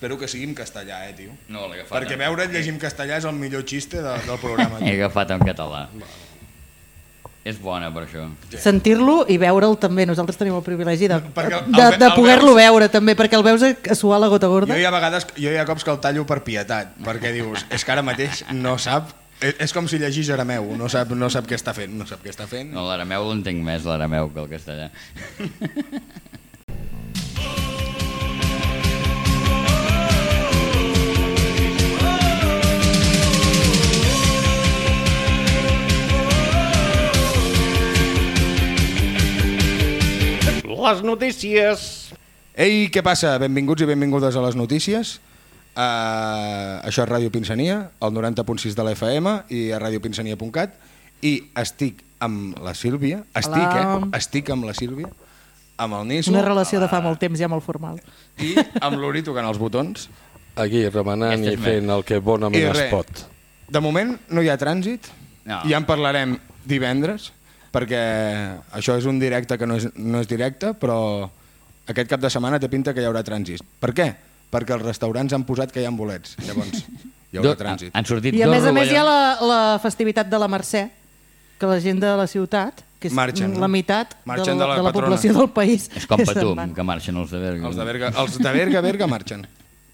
Espero que sigui en castellà, eh, tio. No, l'he agafat. Perquè en- veure't llegir en castellà és el millor xiste de, del programa. He agafat en català. És bona per això. Sentir-lo i veure'l també. Nosaltres tenim el privilegi de, Perquè el- de, de poder-lo veus- veure també, perquè el veus a, a suar la gota gorda. Jo hi ha vegades, jo hi ha cops que el tallo per pietat, perquè dius, és que ara mateix no sap, és, és com si llegís arameu, no sap, no sap què està fent, no sap què està fent. No, l'arameu l'entenc més, l'arameu, que el castellà. Les notícies. Ei, què passa? Benvinguts i benvingudes a les notícies. Uh, això és Ràdio Pinsania, al 90.6 de la FM i a radiopinsania.cat i estic amb la Sílvia, estic, Hola. eh? Estic amb la Sílvia, amb el Niso Una relació de fa molt temps ja molt formal. i amb l'Uri tocant els botons. Aquí, remenant i fent el que bonament es pot. De moment no hi ha trànsit, No. ja en parlarem divendres, perquè això és un directe que no és, no és directe, però aquest cap de setmana té pinta que hi haurà trànsit. Per què? Perquè els restaurants han posat que hi ha bolets, llavors hi haurà Do- trànsit. Han sortit I a més a més hi ha la, la festivitat de la Mercè, que la gent de la ciutat, que és Marxen, la meitat Marxen de, de la, la de la patrona. població del país. És com Patum, que marxen els de Berga. Els de Berga, els de Berga, Berga marxen.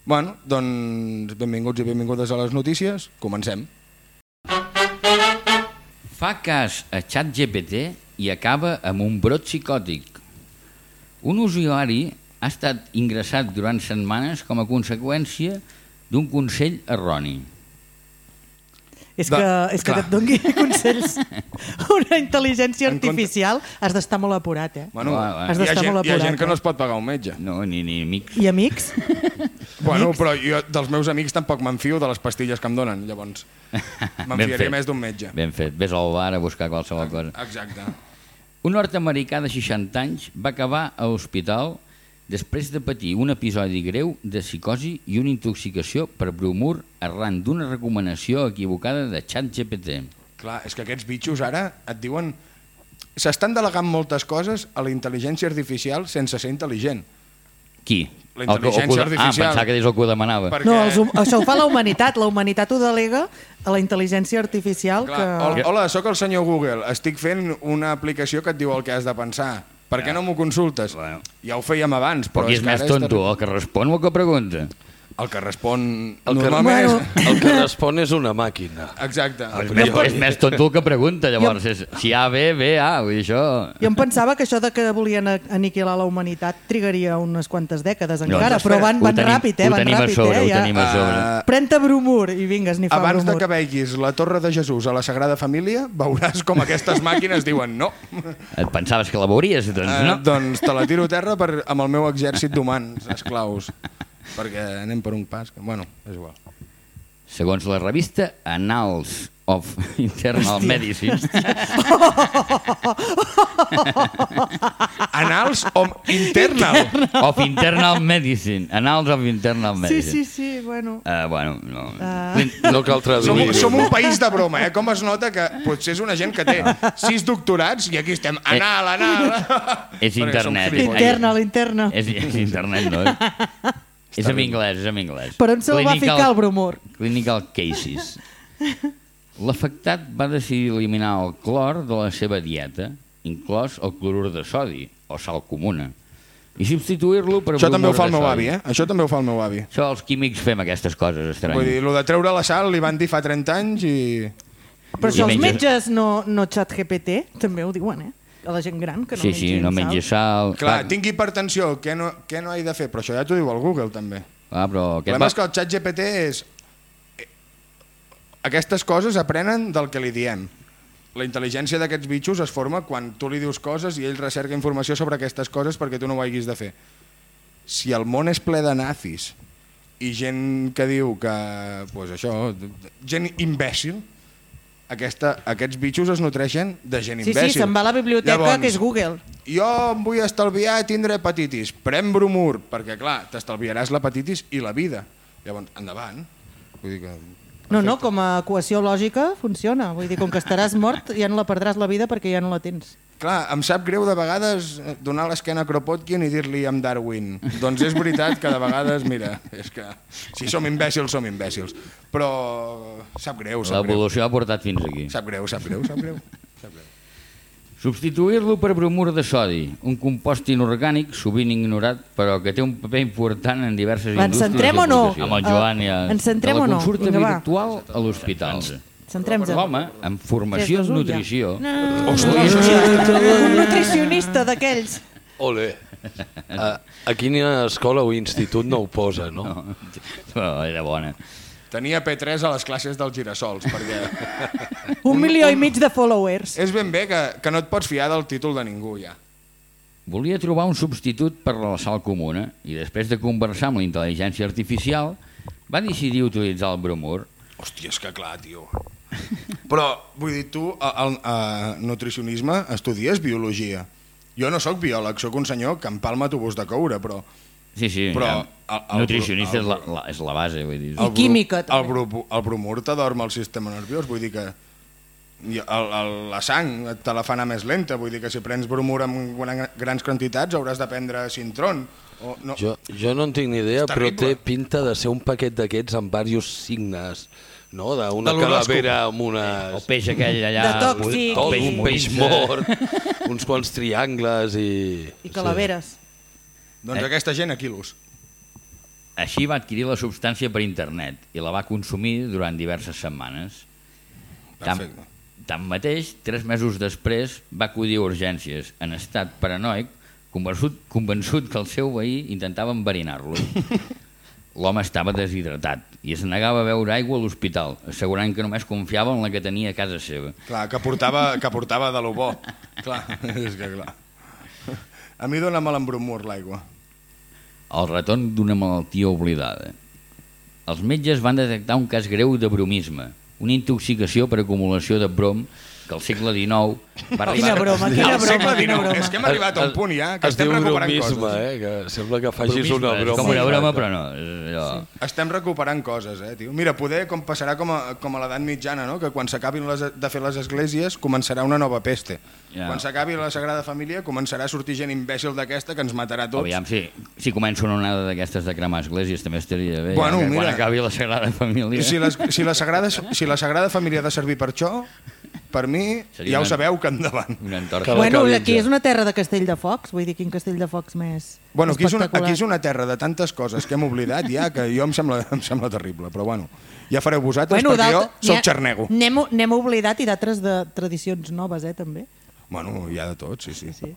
Bueno, doncs benvinguts i benvingudes a les notícies. Comencem. Fa cas a ChatGPT i acaba amb un brot psicòtic. Un usuari ha estat ingressat durant setmanes com a conseqüència d'un consell erroni. És De- que, és que clar. et doni consells una intel·ligència artificial, has d'estar molt apurat, eh? Bueno, Va, va. Has hi, ha d'estar gent, molt hi ha apurat, gent que no eh? es pot pagar un metge. No, ni, ni amics. I amics? Bueno, però jo dels meus amics tampoc m'enfio de les pastilles que em donen, llavors m'enfiaria més d'un metge. Ben fet, vés al bar a buscar qualsevol cosa. Exacte. Un nord-americà de 60 anys va acabar a l'hospital després de patir un episodi greu de psicosi i una intoxicació per bromur arran d'una recomanació equivocada de ChatGPT. Clar, és que aquests bitxos ara et diuen... S'estan delegant moltes coses a la intel·ligència artificial sense ser intel·ligent. Qui? La El que- el intel·ligència que- artificial. Ah, pensava que és el que ho demanava. Per- No, Perquè- els, això ho fa la humanitat. La humanitat ho delega a la intel·ligència artificial Clar, que... hol- Hola, sóc el senyor Google. Estic fent una aplicació que et diu el que has de pensar. Per què no m'ho consultes? Bueno. Ja ho fèiem abans, però Però qui és que més tonto, terrible. el que respon o el que pregunta? El que respon El que, normalment Bueno. és... el que respon és una màquina. Exacte. És més, és més tonto el que pregunta, llavors. És, si A, B, B, A, vull dir això... Jo em pensava que això de que volien a- aniquilar la humanitat trigaria unes quantes dècades encara, doncs però van, van tenim- ràpid, eh? ho Van tenim a ràpid, sobre, eh? ho Ja. tenim a sobre. Ah, Pren-te bromur i vingues, ni fa Abans de bromur. que veiguis la Torre de Jesús a la Sagrada Família, veuràs com aquestes màquines diuen no. Et pensaves que la veuries? Doncs Eh, no. doncs te la tiro a terra per, amb el meu exèrcit d'humans, esclaus. Perquè anem per un pas que... Bueno, és igual. Segons la revista Annals of Internal Medicine, Anals o internal? of Internal Medicine, Annals of Internal Sí, Medicine. sí, sí, bueno. Uh, bueno, no. Ah. No cal Som, traduir-ho. som un país de broma, eh? Com es nota que potser és una gent que té sis doctorats i aquí estem anal, anal... És Perquè som internet. gilipolles. Interna, l'interna. És, és internet, no? és en anglès, és en anglès. Per on se'l va ficar el bromur? Clinical Cases. L'afectat va decidir eliminar el clor de la seva dieta, inclòs el clorur de sodi, o sal comuna, i substituir-lo per Això també ho fa el meu sodi. avi, eh? Això també ho fa el meu avi. Això els químics fem aquestes coses Vull estranyes. dir, el de treure la sal li van dir fa 30 anys i... Però això els menges- metges no, no xat GPT també ho diuen, eh? A la gent gran que no sí, sí, mengin no sal. menges sal... Clar, tinc hipertensió, què no, què no he de fer? Però això ja t'ho diu el Google, també. Ah, però El problema va... és que el xat GPT és... eh, Aquestes coses aprenen del que li diem. La intel·ligència d'aquests bitxos es forma quan tu li dius coses i ell recerca informació sobre aquestes coses perquè tu no ho haguis de fer. Si el món és ple de nazis i gent que diu que... Pues això, gent imbècil, aquesta, aquests bitxos es nutreixen de gent Sí, imbècil. sí, se'n va a la biblioteca, Llavors, que és Google. jo em vull estalviar i tindre hepatitis. Pren bromur, perquè clar, t'estalviaràs l'hepatitis i la vida. Llavors, endavant. Vull dir que... No, no, com a equació lògica funciona. Vull dir, com que estaràs mort, ja no la perdràs la vida perquè ja no la tens. Clar, em sap greu de vegades eh, donar l'esquena a Kropotkin i dir-li amb Darwin. Doncs és veritat que de vegades, mira, és que si som imbècils, som imbècils. Però sap greu, sap greu. L'evolució ha portat fins aquí. Sap greu, sap greu, sap greu. Sap greu. Substituir-lo per bromur de sodi, un compost inorgànic sovint ignorat, però que té un paper important en diverses Ens indústries centrem o no? Amb el Joan i a... Ens centrem de o la no? consulta Vinga, va. virtual a l'hospital. Centrem-nos. L'home, amb formació en nutrició, Un nutricionista d'aquells. Ole. A, a quina escola o institut no ho posa, no? però era bona. Tenia P3 a les classes dels girassols, perquè Un milió i mig de followers. és ben bé que, que no et pots fiar del títol de ningú, ja. Volia trobar un substitut per la sal comuna i després de conversar amb la intel·ligència artificial va decidir utilitzar el bromur. Hòstia, és que clar, tio. Però, vull dir, tu, al, al nutricionisme, estudies biologia. Jo no sóc biòleg, sóc un senyor que empalma tubos de coure, però... Sí, sí, Però ja. el- el- nutricionista el- és, la, la, és la base, vull dir. I el bru- química, El, també. bru, el bromur t'adorm el sistema nerviós, vull dir que i el, el, la sang te la fa anar més lenta, vull dir que si prens bromur en gran, grans quantitats hauràs de prendre cintrón. O, no, Jo, jo no en tinc ni idea, però té pinta de ser un paquet d'aquests amb diversos signes, no? D'una calavera amb El unes... peix aquell allà... De tòxic. Tot, un peix mort, uns quants triangles i... I calaveres. Doncs Eh. aquesta gent a quilos. Així va adquirir la substància per internet i la va consumir durant diverses setmanes. Tan, Perfecte. tanmateix, tres mesos després va acudir a urgències en estat paranoic, convençut, convençut que el seu veí intentava enverinar-lo. L'home estava deshidratat i es negava a beure aigua a l'hospital, assegurant que només confiava en la que tenia a casa seva. Clar, que portava, que portava de lo bo. Clar, és que clar. A mi dóna mal embromur l'aigua. El retorn d'una malaltia oblidada. Els metges van detectar un cas greu de bromisme, una intoxicació per acumulació de brom que al segle XIX va Quina arribar... broma, quina Al segle broma, quina broma. És que hem arribat a un punt ja que es estem diu recuperant bromisme, coses. eh? Que sembla que facis Bromisme, una broma. Com una broma, però no. És allò... Estem recuperant coses, eh, tio. Mira, poder com passarà com a, com a l'edat mitjana, no? que quan s'acabin de fer les esglésies començarà una nova peste. Ja. Quan s'acabi la Sagrada Família començarà a sortir gent imbècil d'aquesta que ens matarà tots. Aviam, si, si comença una onada d'aquestes de cremar esglésies també estaria bé, Bueno, ja, quan mira. acabi la Sagrada Família. Si, les, si, la Sagrada, si la Sagrada Família ha de servir per això, per mi, Seria ja ho una- sabeu que endavant. Una. Que Bueno, aquí és una terra de castell de focs, vull dir, quin castell de focs més Bueno, aquí és, una, aquí és una terra de tantes coses que hem oblidat ja, que jo em sembla, em sembla terrible, però bueno, ja fareu vosaltres Bueno, perquè jo sóc ha- xarnego. N'hem n'hem oblidat i d'altres de tradicions noves, eh, també. Bueno, hi ha de tot, sí, sí. Sí.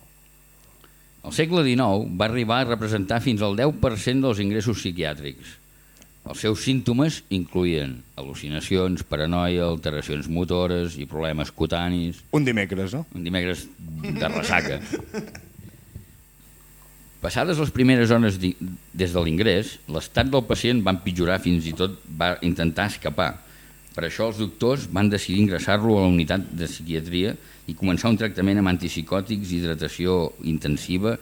El segle XIX va arribar a representar fins al 10% dels ingressos psiquiàtrics. Els seus símptomes incluïen al·lucinacions, paranoia, alteracions motores i problemes cutanis. Un dimecres, no? Un dimecres de ressaca. Passades les primeres hores des de l'ingrés, l'estat del pacient va empitjorar fins i tot va intentar escapar. Per això els doctors van decidir ingressar-lo a la unitat de psiquiatria i començar un tractament amb antipsicòtics, hidratació intensiva,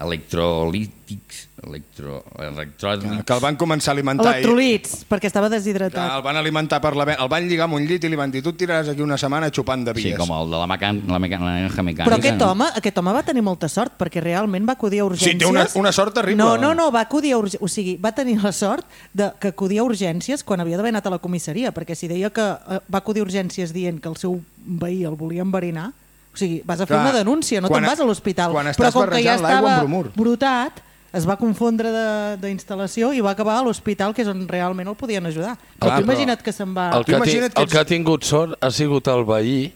electrolítics, electro, electròlics... Que el van començar a alimentar... Electrolits, perquè estava Que deshidratat. el van alimentar per la... El van lligar amb un llit i li van dir tu tiraràs aquí una setmana xupant de Sí, vies. com el de la, mecan la, mecan la naranja mecànica. Però aquest home, aquest home va tenir molta sort, perquè realment va acudir a urgències... Sí, té una- una sort terrible. No, no, no, va acudir a urgències... O sigui, va tenir la sort de que acudia a urgències quan havia d'haver anat a la comissaria, perquè si deia que eh, va acudir a urgències dient que el seu veí el volia enverinar, o sigui, vas a fer Clar, una denúncia, no te'n vas a l'hospital. quan estàs Però com que ja estava brotat, es va confondre de- d'instal·lació i va acabar a l'hospital, que és on realment el podien ajudar. Clar, tu però- imagina't que se'n va... El que, ti- Imagina't que el que ha tingut sort ha sigut el veí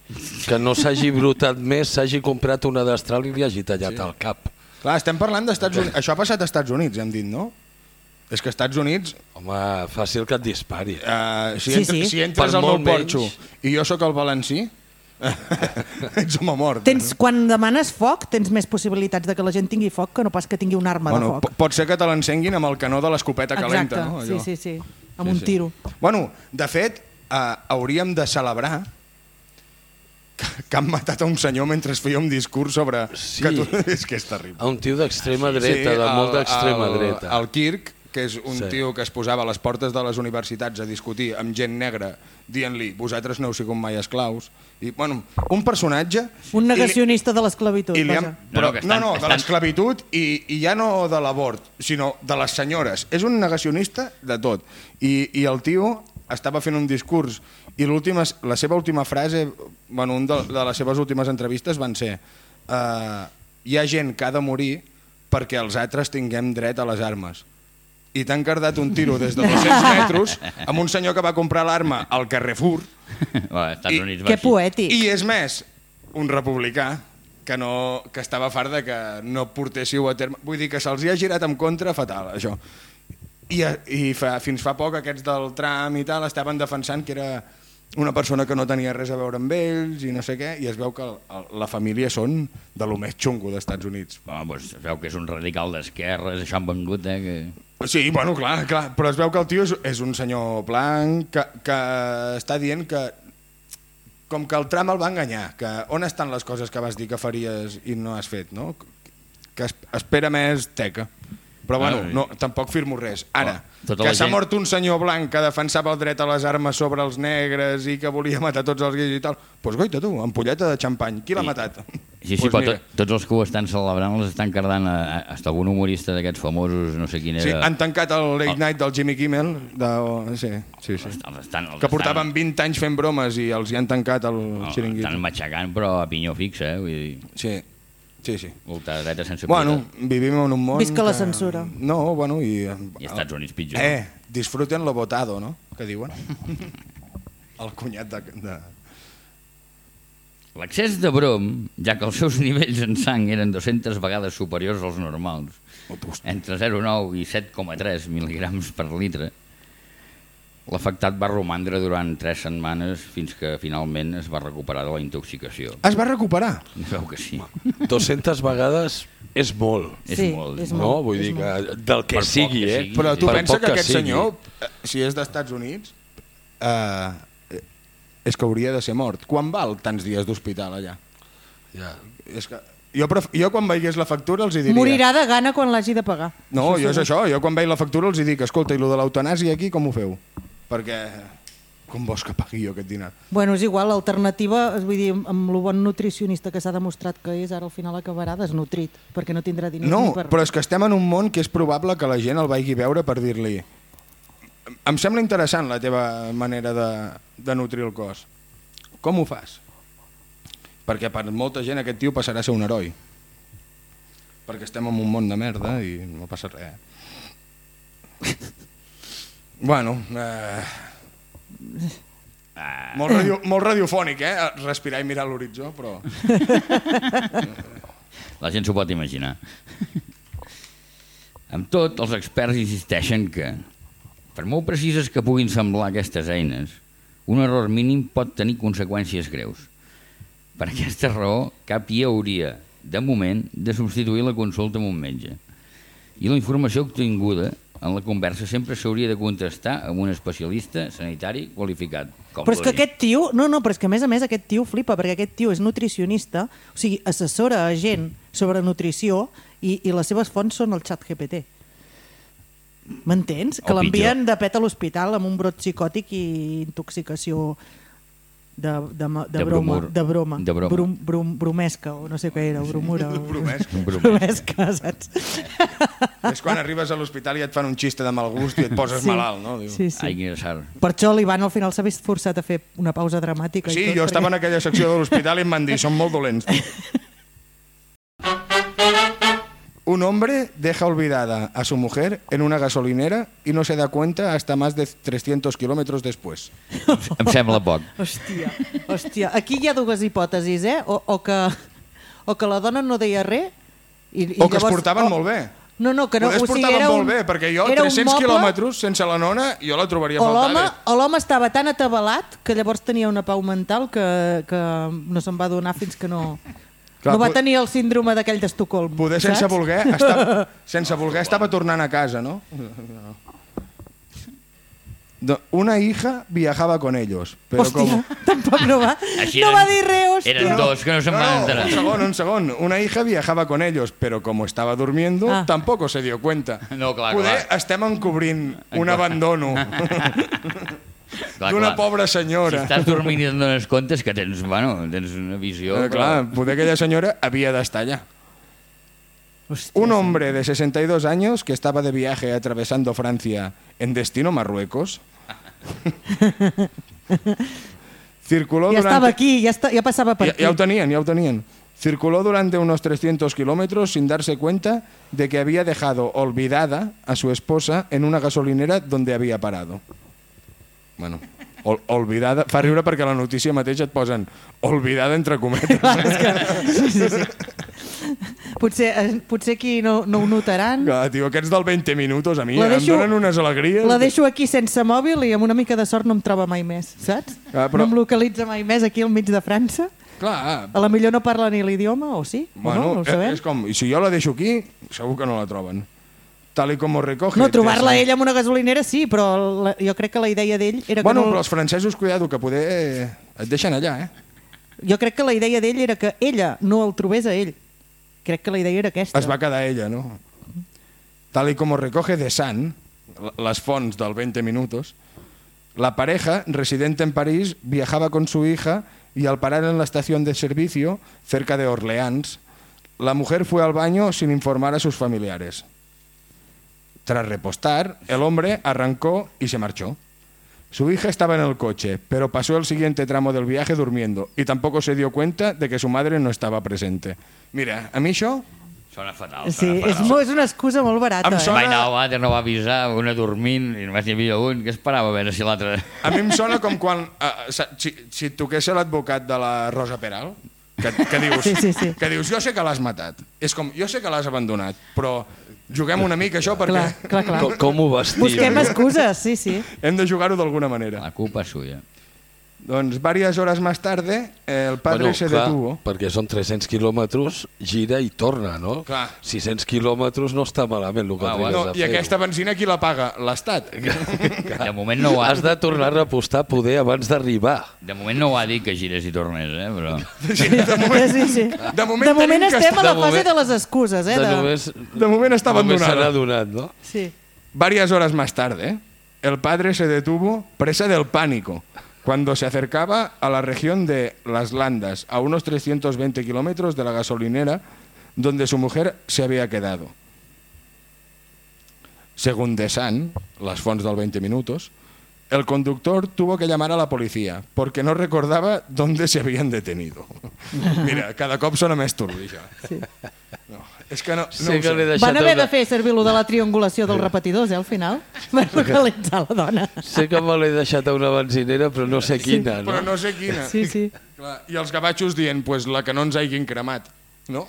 que no s'hagi brotat més, s'hagi comprat una destral i li hagi tallat sí. el cap. Clar, estem parlant d'Estats Units. Això ha passat als Estats Units, hem dit, no? És que als Estats Units, Home, fàcil que et dispari. uh, si, Sí, entres, sí. si entres Per al meu porxo menys. i jo sóc el valencí, ets home mort. Tens, quan demanes foc, tens més possibilitats de que la gent tingui foc que no pas que tingui una arma bueno, de foc. po- pot ser que te l'encenguin amb el canó de l'escopeta calenta, Exacte, no? sí, Allò. sí, sí, amb un tiro. Bueno, de fet, uh, hauríem de celebrar que, que han matat a un senyor mentre es feia un discurs sobre... Sí. Que tu... És que és terrible. A un tio d'extrema dreta, de el- molt d'extrema dreta. El Kirk, que és un Sí. tio que es posava a les portes de les universitats a discutir amb gent negra dient-li, vosaltres no heu sigut mai esclaus. I, bueno, un personatge... Un i li- negacionista de l'esclavitud. però, No, no, no, estan- no, de estan- l'esclavitud i, i ja no de l'abort, sinó de les senyores. És un negacionista de tot. I, i el tio estava fent un discurs i la seva última frase, bueno, un de, de les seves últimes entrevistes van ser uh, hi ha gent que ha de morir perquè els altres tinguem dret a les armes. I t'han cardat un tiro des de 200 metres amb un senyor que va comprar l'arma al Carrefour Bueno, Estats I- Units Que poètic. i és més, un republicà que, no, que estava fart de que no portéssiu a terme... Vull dir que se'ls hi ha girat en contra fatal, això. I, i fa, fins fa poc aquests del tram i tal estaven defensant que era una persona que no tenia res a veure amb ells i no sé què, i es veu que el, el, la família són de lo més xungo d'Estats Units. Home, doncs es veu que és un radical d'esquerres, això han vengut, eh? Que... Sí, bueno, clar, clar, però es veu que el tio és, és un senyor blanc que, que està dient que com que el tram el va enganyar, que on estan les coses que vas dir que faries i no has fet, no? Que es, espera més teca. Però bueno, no, tampoc firmo res. Ara, Oh, tota que s'ha gent- mort un senyor blanc que defensava el dret a les armes sobre els negres i que volia matar tots els gais i tal, doncs pues, goita tu, ampolleta de xampany. Qui l'ha Sí. matat? Sí, sí, Pues però mira. to, tots els que ho estan celebrant els estan cardant a, a, hasta algun humorista d'aquests famosos, no sé quin Sí, era... han tancat el Oh. Late Night del Jimmy Kimmel. De... Sí, sí, sí. Els estan, els que portaven 20 anys fent bromes i els hi han tancat el estan, xiringuito. estan matxacant, però a pinyó fixa, eh? Vull dir, Sí, sí, sí. ultradreta sense Bueno, vivim en un món Visca la que- censura. No, bueno, i... I als Estats Units pitjor. Eh, disfruten lo votado, no? Que diuen. el cunyat de... de... L'accés de brom, ja que els seus nivells en sang eren 200 vegades superiors als normals, entre 0,9 i 7,3 mil·ligrams per litre, l'afectat va romandre durant 3 setmanes fins que finalment es va recuperar de la intoxicació. Es va recuperar. Veu que sí. 200 vegades és molt. És Sí, molt. és No? molt, Vull és dir molt. que del que Per sigui, que eh? sigui. Però tu Per pensa que que aquest sigui. senyor, eh, si és d'Estats Units, eh, és que hauria de ser mort. Quan val tants dies d'hospital allà? Ja. És que jo, pref... jo quan veiés la factura els hi diria... Morirà de gana quan l'hagi de pagar. No, Això jo és això. Jo quan veig la factura els hi dic, escolta, i lo de l'eutanàsia aquí com ho feu? Perquè com vols que pagui jo aquest dinar? Bueno, és igual, l'alternativa, vull dir, amb el bon nutricionista que s'ha demostrat que és, ara al final acabarà desnutrit, perquè no tindrà diners No, ni per... però és que estem en un món que és probable que la gent el vagi veure per dir-li em sembla interessant la teva manera de, de nutrir el cos. Com ho fas? Perquè per molta gent aquest tio passarà a ser un heroi. Perquè estem en un món de merda i no passa res. bueno, eh, Ah, molt, radio, molt radiofònic, eh? Respirar i mirar l'horitzó, però... la gent s'ho pot imaginar. Amb tot, els experts insisteixen que, per molt precises que puguin semblar aquestes eines, un error mínim pot tenir conseqüències greus. Per aquesta raó, cap IA hauria, de moment, de substituir la consulta amb un metge. I la informació obtinguda en la conversa sempre s'hauria de contestar amb un especialista sanitari qualificat. Com Però és que aquest tio, no, no, però és que a més a més aquest tio flipa, perquè aquest tio és nutricionista, o sigui, assessora a gent sobre nutrició i, i les seves fonts són el xat GPT. M'entens? Que l'envien de pet a l'hospital amb un brot psicòtic i intoxicació de, de, ma- de, De broma, bromur. de broma, De broma. Brum, brum, bromesca, o no sé què era, bromura. O... Bromesca. bromesca, saps? És quan arribes a l'hospital i et fan un xiste de mal gust i et poses Sí. malalt, no? Diu. Sí, sí. Ai, quina. Per això l'Ivan al final s'ha vist forçat a fer una pausa dramàtica. Sí, i tot, jo estava en perquè- aquella secció de l'hospital i em van dir, són molt dolents. Un hombre deja olvidada a su mujer en una gasolinera y no se da cuenta hasta más de 300 kilómetros después. Em sembla poc. Hòstia, hòstia. Aquí hi ha dues hipòtesis, eh? O, o, que, o que la dona no deia res... I, i O que es portaven molt bé. No, no, que no. Poder es o sigui, portaven era un, molt bé, perquè jo era un 300 moble, quilòmetres sense la nona jo la trobaria O faltar. o l'home estava tan atabalat que llavors tenia una pau mental que, que no se'n va donar fins que no... Clar, no va tenir el síndrome d'aquell d'Estocolm. Poder sense saps? voler, estava, sense voler estava tornant a casa, no? Do- Una hija viajaba con ellos, pero Hòstia, como... tampoc no va, Així no eren- va dir res, hòstia. Eren dos que no se'n van No, enterar. un segundo, un segundo. Una hija viajaba con ellos, pero como estaba durmiendo, Ah. tampoco se dio cuenta. No, clar, Poder clar. estem encobrint un abandono Clar, d'una pobra Si senyora. estàs dormint i et dones comptes que tens, bueno, tens una visió... Eh, clar, poder aquella senyora havia d'estar allà. Un hombre de 62 años que estaba de viaje atravesando Francia en destino Marruecos circuló Ja durante... estava aquí, ja, està, ja passava per Ya, aquí. ya lo tenían, ya lo tenían. Circuló durante unos 300 kilómetros sin darse cuenta de que había dejado olvidada a su esposa en una gasolinera donde había parado. Bueno, ol olvidada... Fa riure perquè la notícia mateix et posen olvidada entre cometes. Sí, sí, sí. Potser, eh, potser aquí no, no ho notaran. Clar, tio, aquests del 20 minutos a mi La em deixo- donen unes alegries. La deixo aquí sense mòbil i amb una mica de sort no em troba mai més, saps? Ah, però- No em localitza mai més aquí al mig de França. Clar, A la millor no parla ni l'idioma, o sí? o bueno, no, no ho és, sabem. és com... Si jo la deixo aquí, segur que no la troben. Tal i com ho recoge... No, trobar-la ella en una gasolinera sí, però la, jo crec que la idea d'ell era que Bueno, no... però els francesos, cuidado, que poder eh, et deixen allà, eh? Jo crec que la idea d'ell era que ella no el trobés a ell. Crec que la idea era aquesta. Es va quedar ella, ¿no? Tal y como recoge de San, las fonts del 20 minutos, la pareja, residente en París, viajaba con su hija y al parar en la estación de servicio, cerca de Orleans, la mujer fue al baño sin informar a sus familiares. Tras repostar, el hombre arrancó y se marchó. Su hija estaba en el coche, pero pasó el siguiente tramo del viaje durmiendo y tampoco se dio cuenta de que su madre no estaba presente. Mira, a mi això Sona fatal. Sí, sona és, fatal. mo- és una excusa molt barata. Em Eh? sona- Va anar al vàter, no va avisar, una dormint, i només hi havia un que esperava a veure si l'altre... A mi em sona com quan... Uh, si, si toqués l'advocat de la Rosa Peral, que, que, dius, Sí, sí, sí. que dius, jo sé que l'has matat. És com, jo sé que l'has abandonat, però juguem una mica això perquè Clar, clar, clar. Com, com ho vas dir? Busquem excuses, sí, sí. hem de jugar-ho d'alguna manera. La culpa és suya. Doncs, varias horas más tarde, el padre se clar, detuvo. perquè són 300 quilòmetres, gira i torna, no? Clar. 600 quilòmetres no està malament el que trigues No, a I aquesta benzina qui la paga? L'Estat. De moment no ho ha, Has de tornar a repostar poder abans d'arribar. de moment no ho ha dit que gires i tornés, eh? Però... Sí, de moment, sí, sí. de moment, De moment tenim que estem a la de fase moment- de les excuses, eh? De De... només, De moment està només se n'ha abandonada. donat, no? Sí. Varias horas más tarde, el padre se detuvo presa del pánico cuando se acercaba a la región de Las Landas, a unos 320 kilómetros de la gasolinera donde su mujer se había quedado. Según De San, las fonts del 20 minutos, el conductor tuvo que llamar a la policía porque no recordaba dónde se habían detenido. Mira, cada cop sona més turbi, això. Sí. No, és que no, no sé ho que sé. deixat Van haver una... de fer servir lo de la triangulació dels repetidors, eh, al final, per localitzar la dona. Sé que me l'he deixat a una benzinera, però no sé quina, no? Però no sé quina. Sí, sí. Clar, I els gavatxos dient, pues la que no ens hagin cremat, ¿no?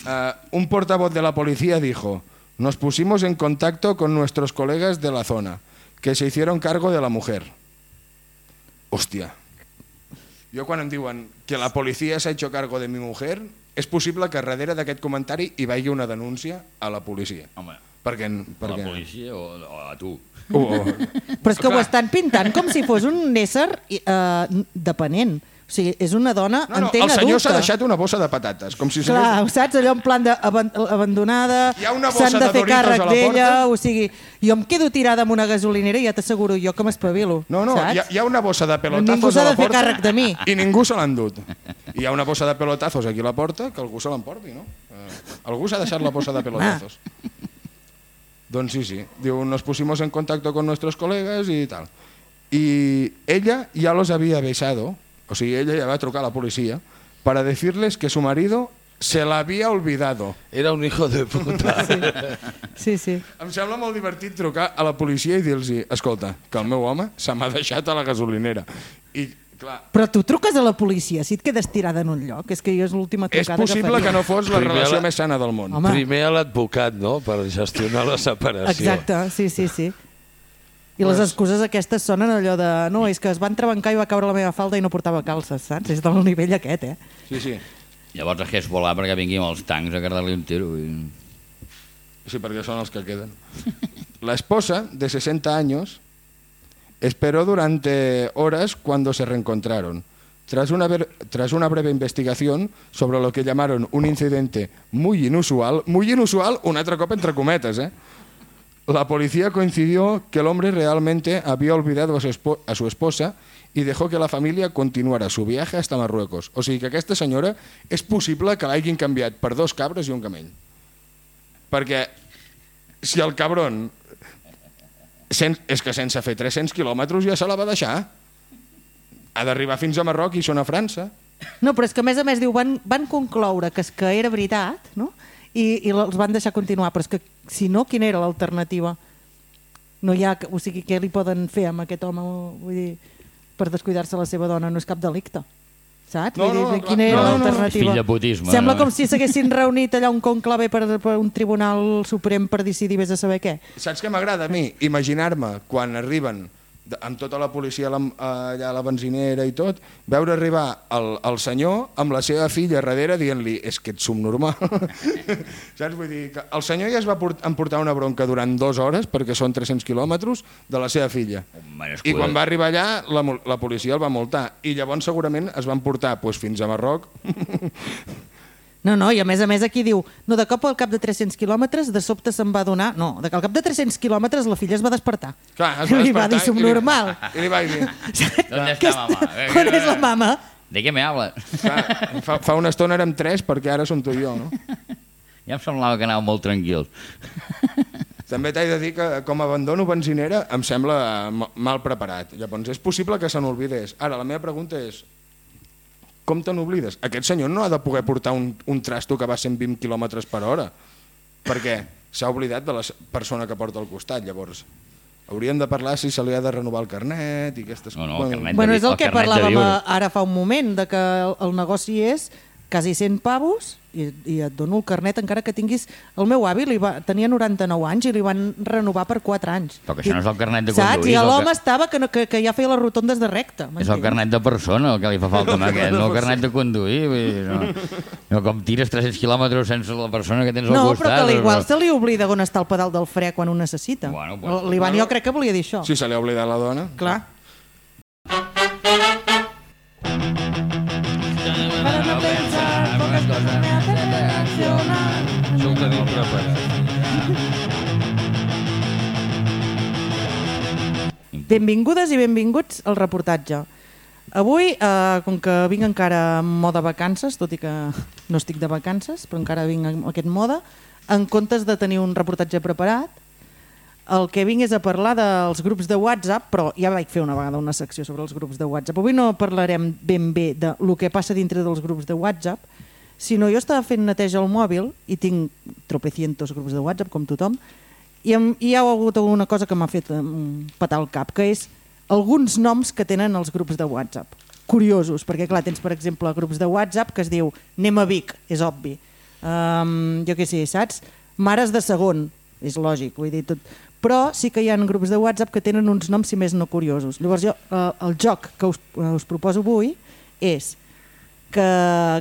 Uh, un portavoz de la policía dijo, nos pusimos en contacto con nuestros colegas de la zona, que se hicieron cargo de la mujer. Hòstia. Jo quan em diuen que la policia s'ha hecho cargo de mi mujer, és possible que darrere d'aquest comentari hi vagi una denúncia a la policia. Home, Perquè, a la perquè... policia o, o a tu? Oh, oh. Però és que ho estan pintant com si fos un ésser eh, dependent. O sigui, és una dona, No, no, entenc, el senyor s'ha adulta. deixat una bossa de patates, com si Clar, s'hagués... saps? Allò en plan una bossa s'han de de fer càrrec d'ella, porta. o sigui, jo em quedo tirada amb una gasolinera i ja t'asseguro jo que m'espavilo, No, no, saps? hi ha, hi ha una bossa de pelotazos Ningú a s'ha la de fer porta càrrec de mi. i ningú se l'ha endut. Hi ha una bossa de pelotazos aquí a la porta que algú se l'emporti, no? Eh, algú s'ha deixat la bossa de pelotazos. Doncs sí, sí. Diu, nos pusimos en contacto con nuestros colegas y tal. Y ella ya los había besado, o sigui, ella ja va trucar a la policia para decirles que su marido se l'havia olvidado. Era un hijo de puta. Sí, sí. Em sembla molt divertit trucar a la policia i dir-los escolta, que el meu home se m'ha deixat a la gasolinera. I, clar, Però tu truques a la policia si et quedes tirada en un lloc. És que jo és l'última és trucada possible que que faria. no fos la Primer relació la- més sana del món. Home. Primer a l'advocat, no?, per gestionar la separació. Exacte, sí, sí, sí. I les excuses aquestes sonen allò de no, és que es va entrebancar i va caure la meva falda i no portava calces, saps? És del nivell aquest, eh? Sí, sí. Llavors és volar perquè vinguin els tancs a carregar-li un tiro. I... Sí, perquè són els que queden. La esposa, de 60 años, esperó durante horas cuando se reencontraron. Tras una, ver- tras una breve investigación sobre lo que llamaron un incidente muy inusual, muy inusual, un altre cop entre cometes, ¿eh? La policía coincidió que el hombre realmente había olvidado a su, a su esposa y dejó que la familia continuara su viaje hasta Marruecos. O sigui que aquesta senyora és possible que l'hagin canviat per dos cabres i un camell. Perquè si el cabron sen, és que sense fer 300 quilòmetres ja se la va deixar. Ha d'arribar fins a Marroc i són a França. No, però és que a més a més diu, van, van concloure que, que era veritat, no? I, i els van deixar continuar, però és que si no, quina era l'alternativa? No hi ha, o sigui, què li poden fer amb aquest home, vull dir, per descuidar-se la seva dona? No és cap delicte, saps? No, dir, no, clar, quina era no, no, no. l'alternativa? De putisme, Sembla no? com si s'haguessin reunit allà un conclave per, per un tribunal suprem per decidir vés a saber què. Saps què m'agrada a mi? Imaginar-me quan arriben amb tota la policia allà a la benzinera i tot, veure arribar el, el senyor amb la seva filla darrere dient-li és que ets subnormal. Saps? Vull dir que el senyor ja es va port- emportar una bronca durant dues hores, perquè són 300 quilòmetres, de la seva filla. I quan va arribar allà, la, la policia el va multar. I llavors segurament es van portar pues, fins a Marroc. No, no, i a més a més aquí diu, no, de cop al cap de 300 quilòmetres de sobte se'n va donar... No, de, al cap de 300 quilòmetres la filla es va despertar. Clar, es I li va despertar dir i li- subnormal. I li vaig dir... ¿Dónde está mamá? On és la mama? ¿De qué me habla? Clar, fa, fa una estona érem tres perquè ara som tu i jo, no? Ja em semblava que anàvem molt tranquils. També t'he de dir que com abandono benzinera em sembla ma- mal preparat. Llavors és possible que se n'oblidés. Ara, la meva pregunta és com te n'oblides? Aquest senyor no ha de poder portar un, un trasto que va a 120 km per hora perquè s'ha oblidat de la persona que porta al costat. Llavors, hauríem de parlar si se li ha de renovar el carnet i aquestes No, no, el carnet. Bueno, de és el que el de parlàvem a- ara fa un moment, de que el, el negoci és quasi 100 pavos i, i et dono el carnet encara que tinguis... El meu avi li va, tenia 99 anys i li van renovar per 4 anys. Però que això no és el carnet de Saps? conduir, I és el l'home que- estava que, no, que, que ja feia les rotondes de recte. És el carnet de persona el que li fa falta amb aquest, no el carnet de conduir. Vull dir, no. no, com tires 300 quilòmetres sense la persona que tens al No, costat. però que igual no. se li oblida on està el pedal del fre quan ho necessita. Bueno, pues- L'Ivan jo crec que volia dir això. Si se li ha oblidat la dona. Clar. Això ho tenim preparat. Benvingudes i benvinguts al reportatge. Avui, eh, com que vinc encara en mode vacances, tot i que no estic de vacances, però encara vinc en aquest mode, en comptes de tenir un reportatge preparat, el que vinc és a parlar dels grups de WhatsApp, però ja vaig fer una vegada una secció sobre els grups de WhatsApp. Avui no parlarem ben bé de lo que passa dintre dels grups de WhatsApp, sinó jo estava fent neteja al mòbil i tinc tropecientos grups de WhatsApp, com tothom, i, hi ha hagut alguna cosa que m'ha fet patar el cap, que és alguns noms que tenen els grups de WhatsApp. Curiosos, perquè clar, tens per exemple grups de WhatsApp que es diu anem a Vic, és obvi. Um, jo què sé, saps? Mares de segon, és lògic, vull dir tot. Però sí que hi ha grups de WhatsApp que tenen uns noms, si més no, curiosos. Llavors jo, eh, el joc que us, eh, us proposo avui és que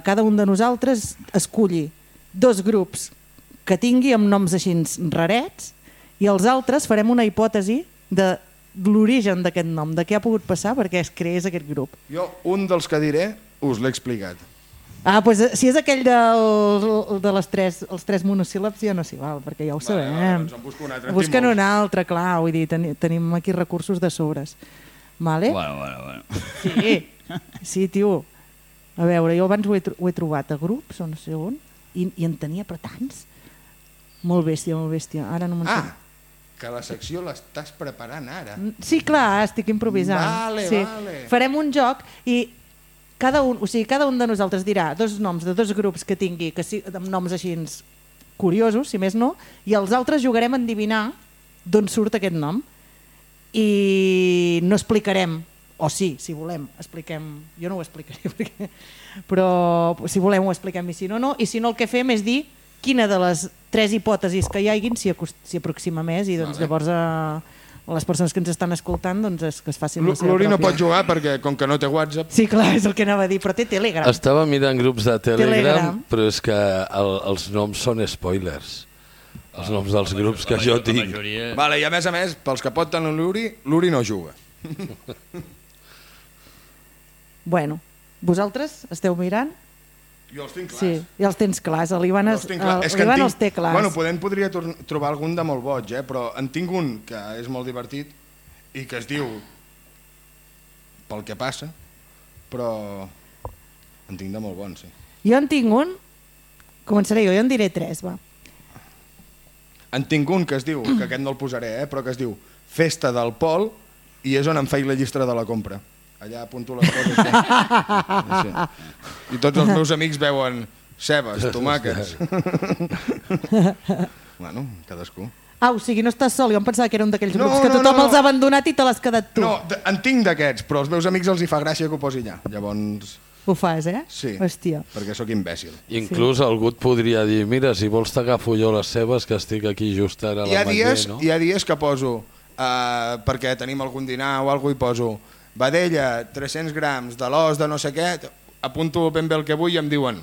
cada un de nosaltres esculli dos grups que tingui amb noms així rarets i els altres farem una hipòtesi de l'origen d'aquest nom, de què ha pogut passar perquè es creés aquest grup. Jo, un dels que diré, us l'he explicat. Ah, doncs si és aquell del, de les tres, els tres monosíl·labs ja no s'hi val, perquè ja ho sabem. vale, doncs en busco un altre, Busquen un altre, clar, vull dir, ten, tenim aquí recursos de sobres. Vale? Bueno, bueno, bueno. Sí, sí, tio. A veure, jo abans ho he, ho he trobat a grups, o no sé on, i, i en tenia però tants. Molt bèstia, molt bèstia. Ara no me'n Ah, que la secció l'estàs preparant ara. Sí, clar, estic improvisant. Vale, sí. vale. Farem un joc i cada un, o sigui, cada un de nosaltres dirà dos noms de dos grups que tingui, que sí, amb noms així curiosos, si més no, i els altres jugarem a endivinar d'on surt aquest nom. I no explicarem, o sí, si volem, expliquem, jo no ho explicaré, perquè, però si volem ho expliquem i si no, no. I si no el que fem és dir quina de les tres hipòtesis que hi haguin s'hi s'hi aproxima més i doncs llavors a, a les persones que ens estan escoltant doncs es, que es facin la seva L'Uri no pot jugar perquè, com que no té WhatsApp, Sí, clar, és el que anava a dir, però té Telegram. Estava mirant grups de Telegram, Telegram. però és que el, els noms són spoilers. Els noms dels grups que jo tinc. majoria... Vale, I a més a més, pels que pot tenir l'Uri, l'Uri no juga. Bueno, vosaltres esteu mirant? Jo els tinc clars. Sí, ja els tens clars. L'Ivan els. És que en l'Ivan tinc- els té clars. Bueno, podem, podria trobar algun de molt boig, eh? però en tinc un que és molt divertit i que es diu pel que passa, però en tinc de molt bons, sí. Jo en tinc un, començaré jo, jo en diré tres, va. En tinc un que es diu, que aquest no el posaré, eh? però que es diu Festa del Pol i és on em faig la llista de la compra. Allà apunto les coses. Sí. I tots els meus amics veuen cebes, tomàquets. bueno, cadascú. Ah, o sigui, no estàs sol, jo em pensava que era un d'aquells No, grups que no, tothom no, no. els ha abandonat i te l'has quedat tu. No, en tinc d'aquests, però als meus amics els hi fa gràcia que ho posi allà. Llavors, Ho fas, eh? sí, Hòstia. perquè sóc imbècil. Inclús algú et podria dir, mira, si vols t'agafo jo les cebes, que estic aquí just ara a Hi ha, dies, no? hi ha dies que poso, uh, perquè tenim algun dinar o alguna cosa, i poso vedella, 300 grams, de l'os, de no sé què, apunto ben bé el que vull i em diuen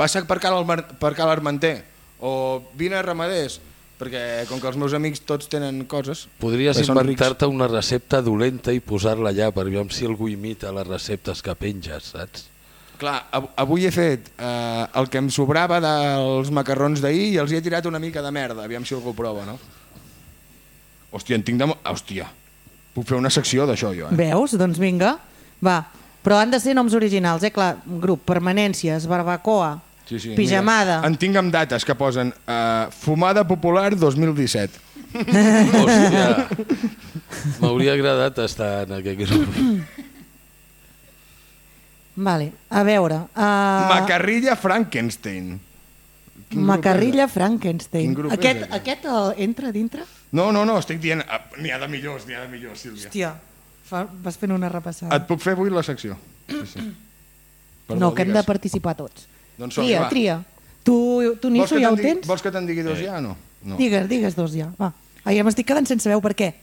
passa per cal, per cal Armenter o vine a Ramaders, perquè com que els meus amics tots tenen coses... Podries inventar-te una recepta dolenta i posar-la allà per veure si algú imita les receptes que penges, saps? Clar, av- avui he fet eh, el que em sobrava dels macarrons d'ahir i els hi he tirat una mica de merda, aviam si algú prova, no? Hòstia, en tinc de... Hòstia, puc fer una secció d'això jo, eh? Veus? Doncs vinga, va. Però han de ser noms originals, eh? Clar, grup, permanències, barbacoa, Sí, sí, pijamada. Mira, en tinc amb dates que posen uh, Fumada Popular 2017. Hòstia, m'hauria agradat estar en aquest grup. Vale, a veure... Uh, Macarrilla Frankenstein. Quin Macarrilla Frankenstein. Quin aquest, aquest? aquest el, entra dintre? No, no, no, estic dient... ah, N'hi ha de millors, n'hi ha de millors, Sílvia. Hòstia, fa, vas fent una repassada. Et puc fer avui la secció? Sí, sí. Perdó, no, que hem de digues. participar tots. Doncs tria, va. tria. Tu, tu que ja ho digui- tens? Vols que te'n digui dos ja o no? no. Digues, digues dos ja, va. Ai, ja m'estic quedant sense veu, per què?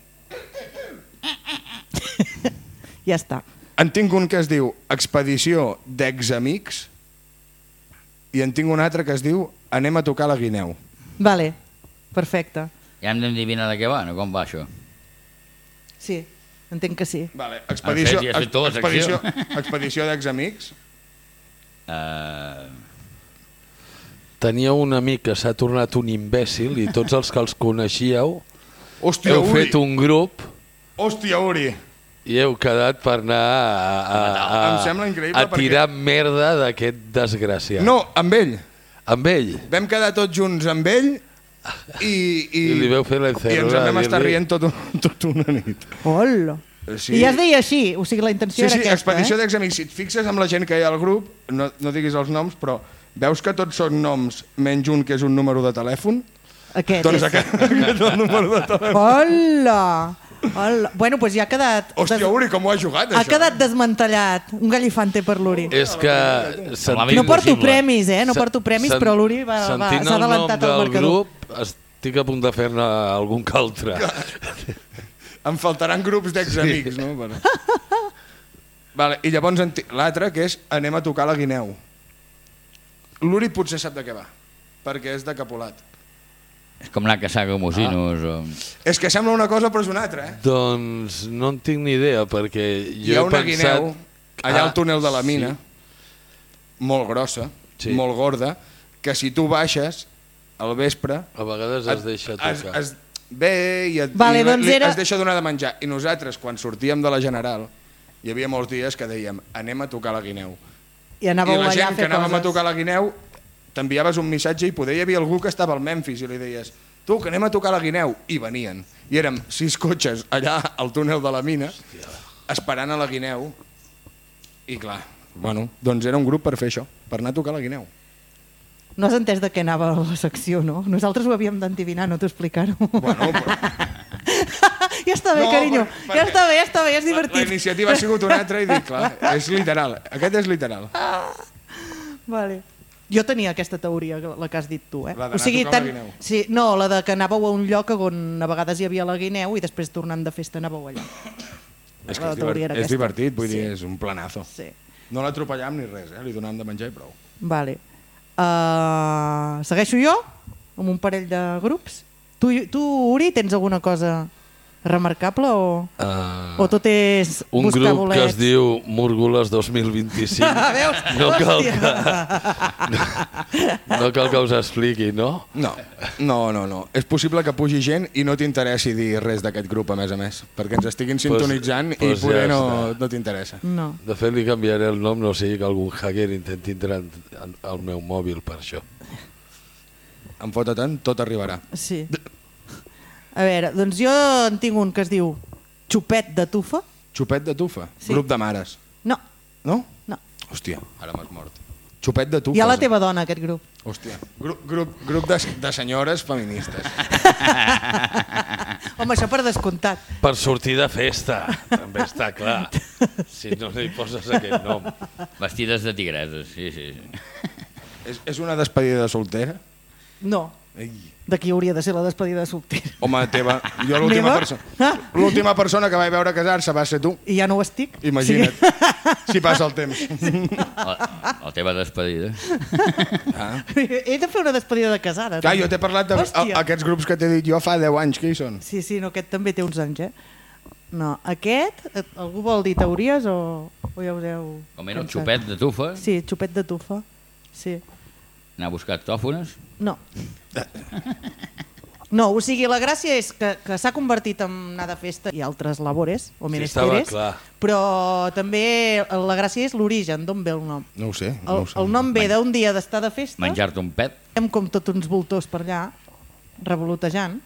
ja està. En tinc un que es diu Expedició d'examics i en tinc un altre que es diu Anem a tocar la guineu. Vale, perfecte. Ja hem d'endevinar de què va, no? Com va això? Sí, entenc que sí. Vale, expedició, En fet, ja fet tota expedició, expedició d'examics. Uh, Tenia un amic que s'ha tornat un imbècil i tots els que els coneixíeu Hòstia, heu Uri. fet un grup Hòstia, Uri. i heu quedat per anar a, a, a, Em sembla increïble a tirar merda d'aquest desgraciat. No, amb ell. Amb ell. Vam quedar tots junts amb ell i... I, I li veu fer la I ens en vam estar rient tot, un, tot una nit. Hola. Sí. I ja es deia així, o sigui, la intenció Sí, era sí, aquesta, expedició eh? d'examics. Si et fixes amb la gent que hi ha al grup, no, no diguis els noms, però veus que tots són noms menys un que és un número de telèfon? Aquest Doncs aquest, aquest és el número de telèfon. Hola! Hola! Bueno, doncs ja ha quedat... Hòstia, Uri, com ho ha jugat, ha això? quedat desmantellat. Un gallifante per l'Uri. És que... Semblava No porto premis, eh? No porto premis, però l'Uri va- va- sentint s'ha el nom adelantat al del marcador. grup, estic a punt de fer-ne algun que altre. Em faltaran grups d'examics, no? Bueno. Vale, I llavors l'altre, que és anem a tocar la guineu. L'Uri potser sap de què va, perquè és de Capolat. És com anar a caçar gomosinos o... És que sembla una cosa però és una altra, eh? Doncs no en tinc ni idea, perquè jo Hi ha he una pensat... guineu allà Ah, al túnel de la mina, sí. molt grossa, Sí. molt gorda, que si tu baixes al vespre... A vegades es deixa es, tocar. es ve i, et, Vale, i doncs li- era- es deixa donar de menjar. I nosaltres, quan sortíem de la General, hi havia molts dies que dèiem anem a tocar la guineu. I I la a gent que anàvem coses. a tocar la guineu t'enviaves un missatge i poder hi havia algú que estava al Memphis i li deies tu, que anem a tocar la guineu, i venien. I érem sis cotxes allà al túnel de la mina esperant a la guineu i clar, bueno, doncs era un grup per fer això, per anar a tocar la guineu. No has entès de què anava la secció, no? Nosaltres ho havíem d'endivinar, no t'ho explicar-ho. Bueno, però ja està bé, No, carinyo. per- Ja està bé, ja està bé, és la, la divertit. iniciativa ha sigut una altra i dic, clar, és literal, aquest és literal. Vale. Jo tenia aquesta teoria, la que has dit tu, eh? La tocar la guineu. Sí, no, la de que anàveu a un lloc on a vegades hi havia la guineu i després tornant de festa anàveu allà. És que és, divert, és divertit, vull dir, Sí. és un planazo. Sí. No l'atropellàvem ni res, eh? li donàvem de menjar i prou. Vale. Uh, segueixo jo? amb un parell de grups. Tu, tu Uri, tens alguna cosa remarcable o, Uh, o tot és un grup bolets? que es diu Múrgoles 2025. Veus? No cal, que, no cal que us expliqui, no? No, no, no, no. És possible que pugi gent i no t'interessi dir res d'aquest grup, a més a més, perquè ens estiguin sintonitzant pues i poder ja no, no t'interessa. No. De fet, li canviaré el nom, no sigui que algun hacker intenti entrar en- en- al meu mòbil per això. En fota tant, tot arribarà. Sí. A veure, doncs jo en tinc un que es diu Xupet de tufa. Xupet de tufa, Sí. grup de mares. No, No? no. Hòstia, ara m'has mort. Xupet de tufa. Hi ha la teva dona, aquest grup. Hòstia, grup, grup, grup de, de senyores feministes. Home, això per descomptat. Per sortir de festa, també està clar. Si no li poses aquest nom. Vestides de tigreses, sí, sí. sí. és, és una despedida de soltera? No. Ei. De qui hauria de ser la despedida de solter. Home, teva. Jo l'última persona, Ah. l'última persona que vaig veure casar-se va ser tu. I ja no ho estic. Imagina't, si passa el temps. La, la teva despedida. Ah. Sí. He de fer una despedida de casada. Clar, també. jo t'he parlat d'aquests grups que t'he dit jo fa 10 anys, que hi són? Sí, sí, no, aquest també té uns anys, eh? No, aquest, eh, algú vol dir teories o, o ja us heu... Com era el xupet de tufa, Sí, xupet de tufa. Sí. Anar a buscar tòfones. No. No, o sigui, la gràcia és que, que s'ha convertit en anar de festa i altres labores, o Sí, menesteres, clar. però també la gràcia és l'origen, d'on ve el nom. No ho sé, El, no ho sé. el nom ve d'un dia d'estar de festa, Menjar-te un pet. Érem com tots uns voltors per allà, revolotejant,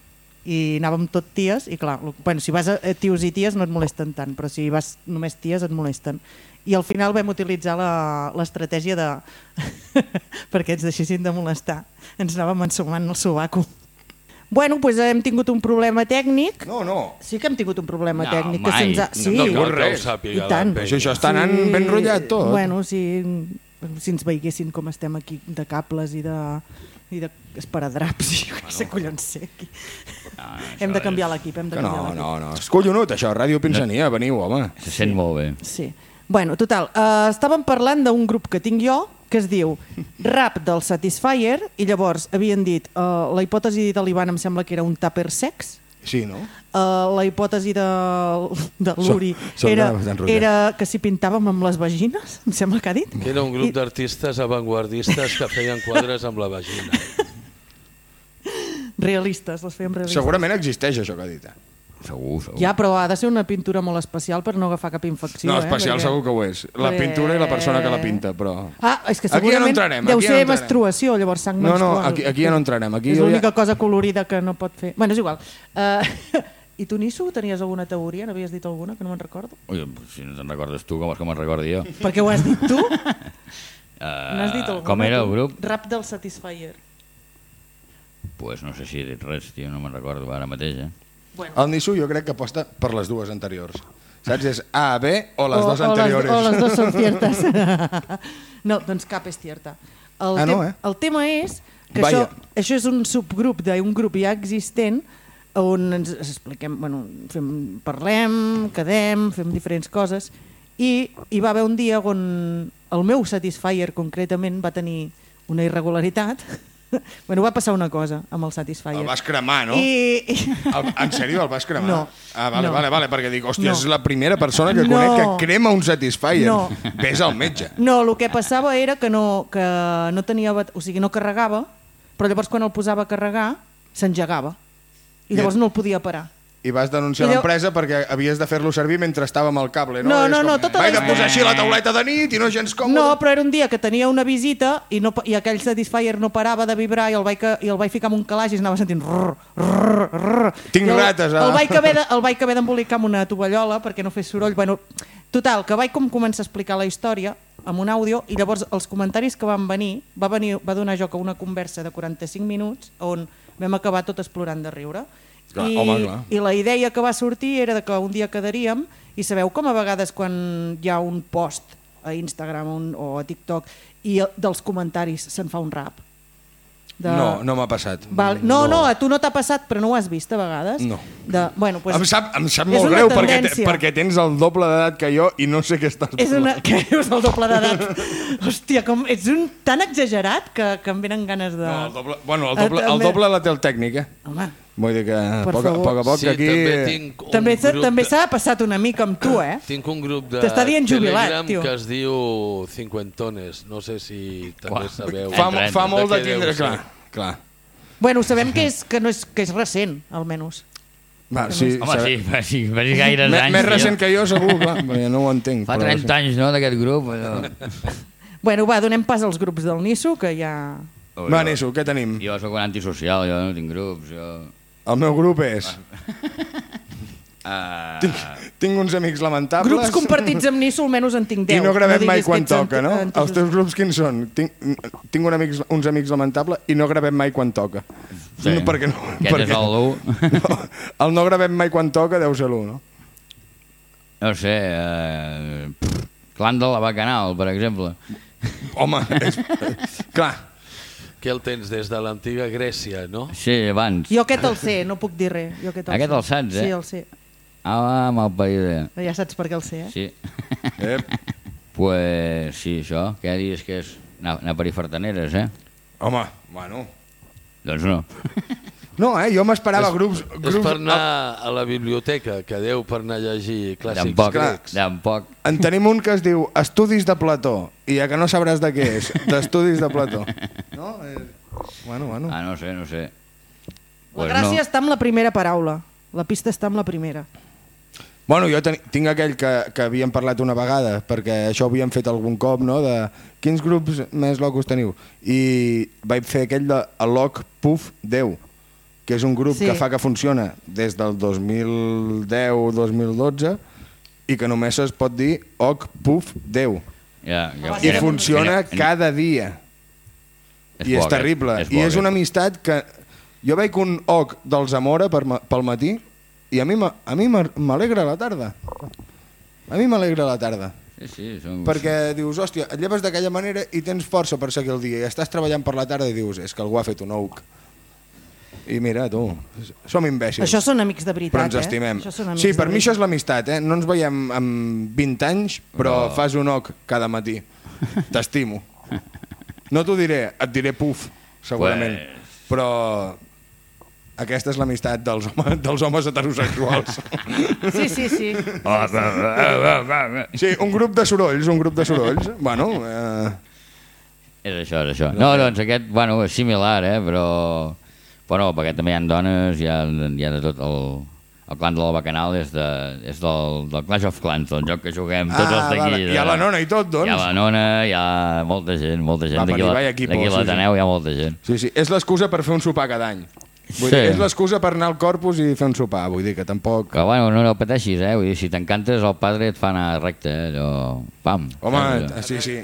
i anàvem tot ties, i clar, bueno, si vas a a tios i ties no et molesten tant, però si vas només ties et molesten. I al final vam utilitzar la- l'estratègia de... perquè ens deixessin de molestar. Ens anàvem ensumant el sobaco. Bueno, doncs hem tingut un problema tècnic. No, no. Sí que hem tingut un problema No, tècnic. que mai. se'ns ha... No, Sí, no que ho res. sàpiga I tant. Això, això està anant ben rotllat tot. Bueno, si, si ens veiessin com estem aquí de cables i de, i de esparadraps i jo què sé collons sé aquí. Ah, Hem de canviar l'equip, hem de Que no, canviar l'equip. no, no. És collonut, això. Ràdio Pinsania, veniu, home. és- Se sent molt bé. Sí. Bueno, total, uh, estàvem parlant d'un grup que tinc jo que es diu Rap del Satisfyer i llavors havien dit, uh, la hipòtesi de l'Ivan em sembla que era un tàper sex, Sí, no? uh, la hipòtesi de, de l'Uri són era, era que si pintàvem amb les vagines, em sembla que ha dit. Que era un grup d'artistes avantguardistes que feien quadres amb la vagina. Realistes, les fèiem realistes. Segurament existeix això que ha dit. eh? Segur, segur. Ja, però ha de ser una pintura molt especial per no agafar cap infecció. No, eh? especial Perquè- segur que ho és. La Perquè- pintura i la persona que la pinta, però... Ah, és que Aquí ja no segurament entrarem, deu aquí ja ser no entrarem. menstruació, llavors sang No, no, menstrual. aquí- aquí ja no entrarem, aquí és jo ja- l'única cosa colorida que no pot fer. Bueno, és igual. Uh, I tu, Nisso, tenies alguna teoria? N'havies dit alguna, que no me'n recordo? Ui, si no te'n recordes tu, com vols que me'n recordi jo? Per què ho has dit tu? Uh, N'has dit alguna? com era el grup? Rap del Satisfyer. Pues no sé si he dit res, tio, no me'n recordo ara mateix, eh? Bueno. El Nissu jo crec que aposta per les dues anteriors. Saps? És A, B o les dues o anteriores. Les, o les dues són ciertes. no, doncs cap és cierta. El, Ah, no, eh? el tema és que això, això és un subgrup d'un grup ja existent on ens expliquem, bueno, fem, parlem, quedem, fem diferents coses i hi va haver un dia on el meu Satisfyer concretament va tenir una irregularitat bueno, va passar una cosa amb el Satisfyer El vas cremar, no? I. El, en sèrio, el vas cremar? No. Ah, vale, No. vale, vale, perquè dic, hòstia, No. és la primera persona que No. conec que crema un Satisfyer. No. Ves al metge. No, el que passava era que no, que no tenia... O sigui, no carregava, però llavors quan el posava a carregar, s'engegava. I llavors no el podia parar. I vas denunciar I llavors- l'empresa perquè havies de fer-lo servir mentre estava amb el cable, no? No, no, com, no, tota Vaig la de posar així la tauleta de nit i no gens còmode. No, però era un dia que tenia una visita i, no, i aquell Satisfyer no parava de vibrar i el vaig, i el vaig ficar en un calaix i es anava sentint... Rrr, rrr, rrr. Tinc el, rates, ah. El vaig haver de- el vaig haver d'embolicar amb una tovallola perquè no fes soroll. Bueno, total, que vaig com començar a explicar la història amb un àudio i llavors els comentaris que van venir, va, venir, va donar joc a una conversa de 45 minuts on vam acabar totes plorant de riure. Clar, I, home, clar. I la idea que va sortir era de que un dia quedaríem i sabeu com a vegades quan hi ha un post a Instagram un, o a TikTok i el- dels comentaris se'n fa un rap. De... No, no m'ha passat. Val. No, no, a tu no t'ha passat, però no ho has vist a vegades? No. De... Bueno, pues, Em sap, em sap molt greu perquè, te, perquè tens el doble d'edat que jo i no sé què estàs És una... Que és el doble d'edat. Hòstia, com... ets un tan exagerat que, que em venen ganes de... No, el doble, bueno, el doble, el doble la té el tècnic, eh? Home, Vull dir que a Per poc, a poc a poc sí, aquí... també tinc un també s'ha grup també de- s'ha passat una mica amb tu, eh? Tinc un grup de T'està dient jubilat, Telegram tio. que es diu Cinquentones. No sé si també Uau. sabeu. Fa, Entra, fa molt de deu tindre, clar. clar. Bueno, sabem que és, que no és, que és recent, almenys. Va, sí, Home, sí, fa, sí, fa gaires anys. més recent que jo, segur, clar, perquè no ho entenc. Fa però 30 anys, no, d'aquest grup. Allò. Bueno, va, donem pas als grups del Nisso, que ja... Va, Nisso, què tenim? Jo sóc un antisocial, jo no tinc grups, jo... El meu grup és... Uh, Tinc, tinc uns amics lamentables... Grups compartits amb Nisso almenys en tinc 10. I no gravem mai diguis que quan toca, no? Els teus grups quins són? Tinc, tinc un amics, uns amics lamentables i no gravem mai quan toca. Sí. No, perquè no, Aquest perquè, és el l'1. no, el no gravem mai quan toca deu ser l'1, no? No sé, uh, Clan de la Bacanal, per exemple. Home, és, clar, Que el tens des de l'antiga Grècia, no? Sí, abans. Jo aquest el sé, no puc dir res. Jo aquest el Aquest sé. el saps, eh? Sí, el sé. Ah, mal païda. Ja saps per què el sé, eh? Sí. eh, pues sí, això. Què dius que és anar, anar per i fartaneres, eh? home, bueno... Doncs no. No, eh, jo m'esperava grups... És grups per anar a la biblioteca, que deu per anar a llegir clàssics Tampoc, grecs. tampoc. En tenim un que es diu Estudis de Plató, i ja que no sabràs de què és, d'Estudis de Plató. No? Eh, bueno, bueno. Ah, no sé, no sé. La gràcia no. està amb la primera paraula. La pista està amb la primera. Bueno, jo ten, tinc aquell que, que havíem parlat una vegada, perquè això ho havíem fet algun cop, no?, de quins grups més locos teniu. I vaig fer aquell de Loc Puf 10, que és un grup Sí. que fa que funciona des del 2010-2012 i que només es pot dir Oc Puf 10. Ja, ja, I Era- funciona era- cada dia. És I és terrible. aquest, I és una amistat que... Jo veig un oc del Zamora per, pel matí i a mi m'alegra la tarda. A mi m'alegra la tarda. Sí, sí, som... Perquè dius, hòstia, et lleves d'aquella manera i tens força per seguir el dia. I estàs treballant per la tarda i dius, és que algú ha fet un oc. I mira, tu, som imbècils. Això són amics de veritat, però ens eh? estimem. Amics Sí, per mi això és l'amistat, eh? No ens veiem amb 20 anys, però No. fas un oc cada matí. T'estimo. No t'ho diré, et diré puf, segurament. Pues- Però aquesta és l'amistat dels, home, dels homes heterosexuals. Sí, sí, sí. Sí, un grup de sorolls, un grup de sorolls. Bueno, eh, És això, és això. No, doncs aquest, bueno, és similar, eh, però... Bueno, perquè també hi ha dones, hi ha, hi ha de tot el... El clan de la Bacanal és, de, és del, del Clash of Clans, del joc que juguem tots els d'aquí. Ah, vale. de- Hi ha la nona i tot, doncs. Hi ha la nona, hi ha molta gent, molta gent. D'aquí per la- Ibai equipo, d'aquí sí, l'Ateneu hi ha molta gent. Sí, sí, és l'excusa per fer un sopar cada any. Vull Sí. dir, és l'excusa per anar al Corpus i fer un sopar, vull dir que tampoc... Que, bueno, no, no pateixis, eh? Vull dir, si t'encantes, el padre et fa anar recte, eh? Allò... Pam. Home, allò? sí, sí.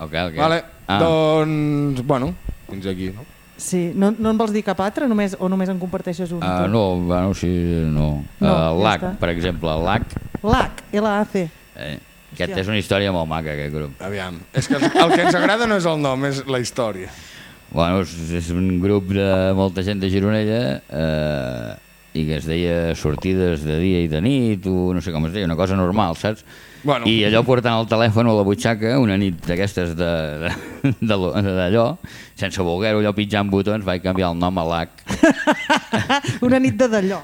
Ok, ok. Vale, Ah, doncs, bueno, fins aquí, no? Sí, no, no en vols dir cap altre només, o només en comparteixes un? ah, tu? no, bueno, sí, no. No, uh, ja LAC, està. per exemple, el LAC, LAC, L-A-C. eh? Aquest Hòstia. és una història molt maca, aquest grup. Aviam, és que el que ens agrada no és el nom, és la història. Bueno, és, és un grup de molta gent de Gironella eh, i que es deia sortides de dia i de nit, o no sé com es deia, una cosa normal, saps? Bueno. I allò portant el telèfon a la butxaca, una nit d'aquestes de- de- de d'allò, sense voler-ho, allò pitjant botons, vaig canviar el nom a l'AC. Una nit de d'allò.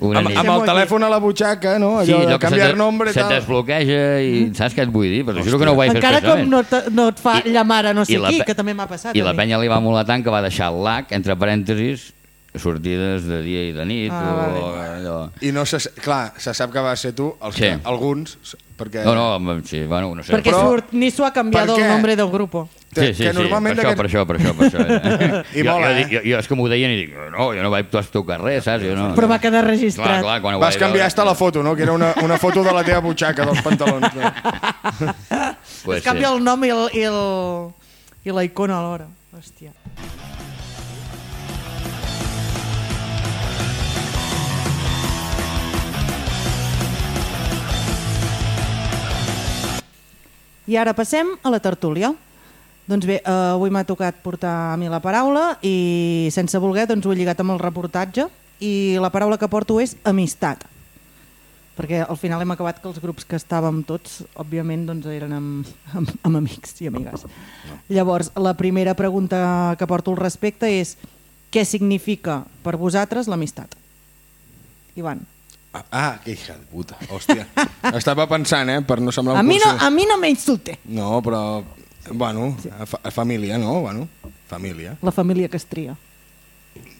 Una Amb, nit. amb el telèfon a la butxaca, no? Allò de allò que canviar se te- nombre i Se tal. desbloqueja i saps què et vull dir? Però juro que no ho vaig fer Encara com no, te, no et fa I- llamar a no sé la qui, pe- que també m'ha passat. I la penya li va molar tant que va deixar el LAC, entre parèntesis, sortides de dia i de nit. Ah, o allò. I no se, clar, se sap que va ser tu, els Sí. que, alguns, perquè... No, no, sí, bueno, no sé. Perquè Però- surt, Nisso ha canviado Per el nombre del grupo. que- sí, sí, que sí, normalment per això, per això, per això, per això. eh? I jo, mola, jo, eh? dic- jo, jo, és que m'ho deien i dic, no, jo no vaig tocar res, saps? Jo no, Però va quedar Clar, registrat. clar, quan ho Vas vaig canviar hasta la foto, no? Que era una, una foto de la teva butxaca, dels pantalons. No? Pues es canvia sí. el nom i, el, i, el, i la icona alhora. Hòstia. I ara passem a la tertúlia. Doncs bé, eh, avui m'ha tocat portar a mi la paraula i sense voler doncs ho he lligat amb el reportatge i la paraula que porto és amistat. Perquè al final hem acabat que els grups que estàvem tots, òbviament, doncs eren amb, amb, amb amics i amigues. Llavors, la primera pregunta que porto al respecte és què significa per vosaltres l'amistat? Ivan. Ah, ah, que hija de puta, hòstia. Estava pensant, eh, per no semblar un A mi no, cursi. a mi no me insulte. No, però, bueno, a fa família, no? Bueno, família. La família que es tria.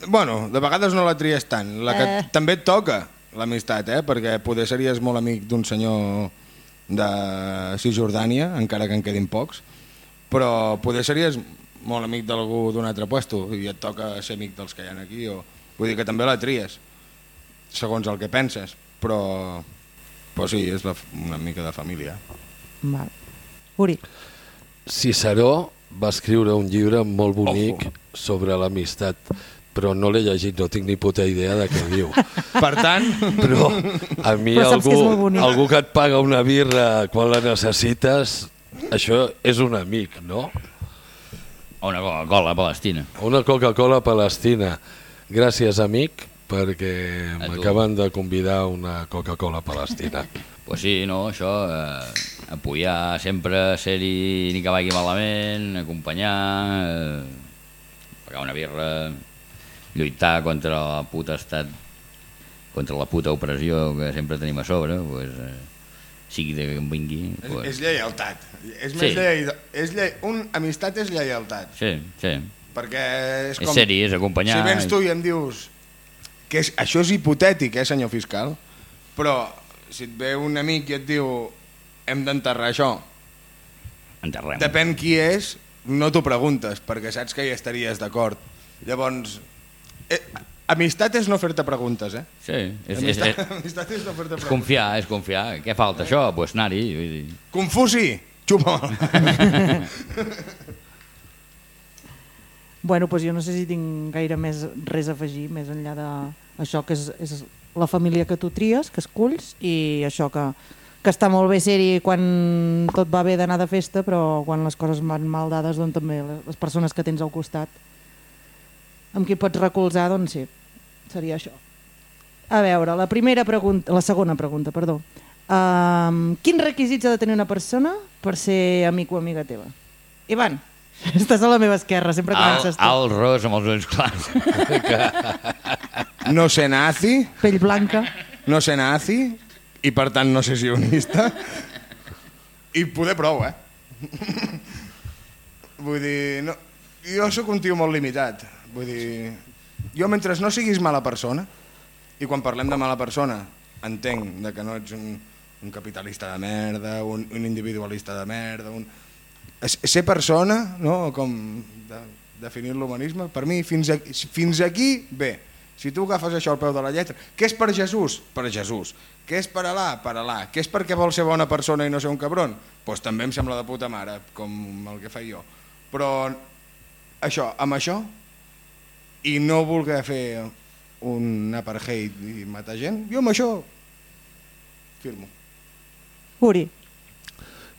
Bueno, de vegades no la tries tant. La que Eh. també et toca, l'amistat, eh? Perquè poder series molt amic d'un senyor de Cisjordània, encara que en quedin pocs, però poder series molt amic d'algú d'un altre puesto i et toca ser amic dels que hi ha aquí. O... Vull dir que també la tries, segons el que penses, però, però sí, és la, una mica de família. Val. Uri. Ciceró va escriure un llibre molt bonic Ojo. sobre l'amistat, però no l'he llegit, no tinc ni puta idea de què diu. Per tant, Però a mi Però que algú, bonic. algú que et paga una birra quan la necessites, això és un amic, no? O una Coca-Cola palestina. Una Coca-Cola palestina. Gràcies, amic, perquè m'acaben de convidar una Coca-Cola palestina. Pues sí, no, això, eh, apoyar sempre, ser-hi ni que vagi malament, acompanyar, eh, pagar una birra, lluitar contra la puta estat, contra la puta opressió que sempre tenim a sobre, pues, eh, sigui de on vingui. és, Pues, és lleialtat. És Sí. més. És lle... Un amistat és lleialtat. sí, sí. Perquè és És com... seri, és acompanyar. Si vens tu i em dius que és, això és hipotètic, eh, senyor fiscal, però si et ve un amic i et diu hem d'enterrar això, Enterrem. depèn qui és, no t'ho preguntes, perquè saps que hi estaries d'acord. Llavors, eh, amistat és no fer-te preguntes, eh? Sí, és, és, Amistat, és, amistat és no fer-te és preguntes. confiar, és confiar. Què falta, això? Doncs pues anar-hi. Confusi, xupa Bueno, doncs jo no sé si tinc gaire més res a afegir, més enllà de això que és, és la família que tu tries, que esculls, i això que, que està molt bé ser-hi quan tot va bé d'anar de festa, però quan les coses van mal dades, doncs també les- persones que tens al costat, amb qui pots recolzar, doncs sí, seria això. A veure, la primera pregunta, la segona pregunta, perdó. Um, quins requisits ha de tenir una persona per ser amic o amiga teva? Ivan, estàs a la meva esquerra, sempre comences tu. al ros amb els ulls clars. No ser nazi, Pell blanca. no ser nazi, i per tant no ser sionista, i poder prou, eh? Vull dir, no, jo sóc un tio molt limitat. Vull dir, jo mentre no siguis mala persona, i quan parlem de mala persona entenc de que no ets un, un capitalista de merda, un, un individualista de merda, un... Ser persona, no? com de, definir l'humanisme, per mi fins aquí, fins aquí bé. Si tu agafes això al peu de la lletra, què és per Jesús? Per Jesús. Què és per Alà? Per Alà. Què és perquè vol ser bona persona i no ser un cabron? Doncs pues també em sembla de puta mare, com el que faig jo. Però això, amb això, i no voler fer un apartheid i matar gent, jo amb això firmo. Uri.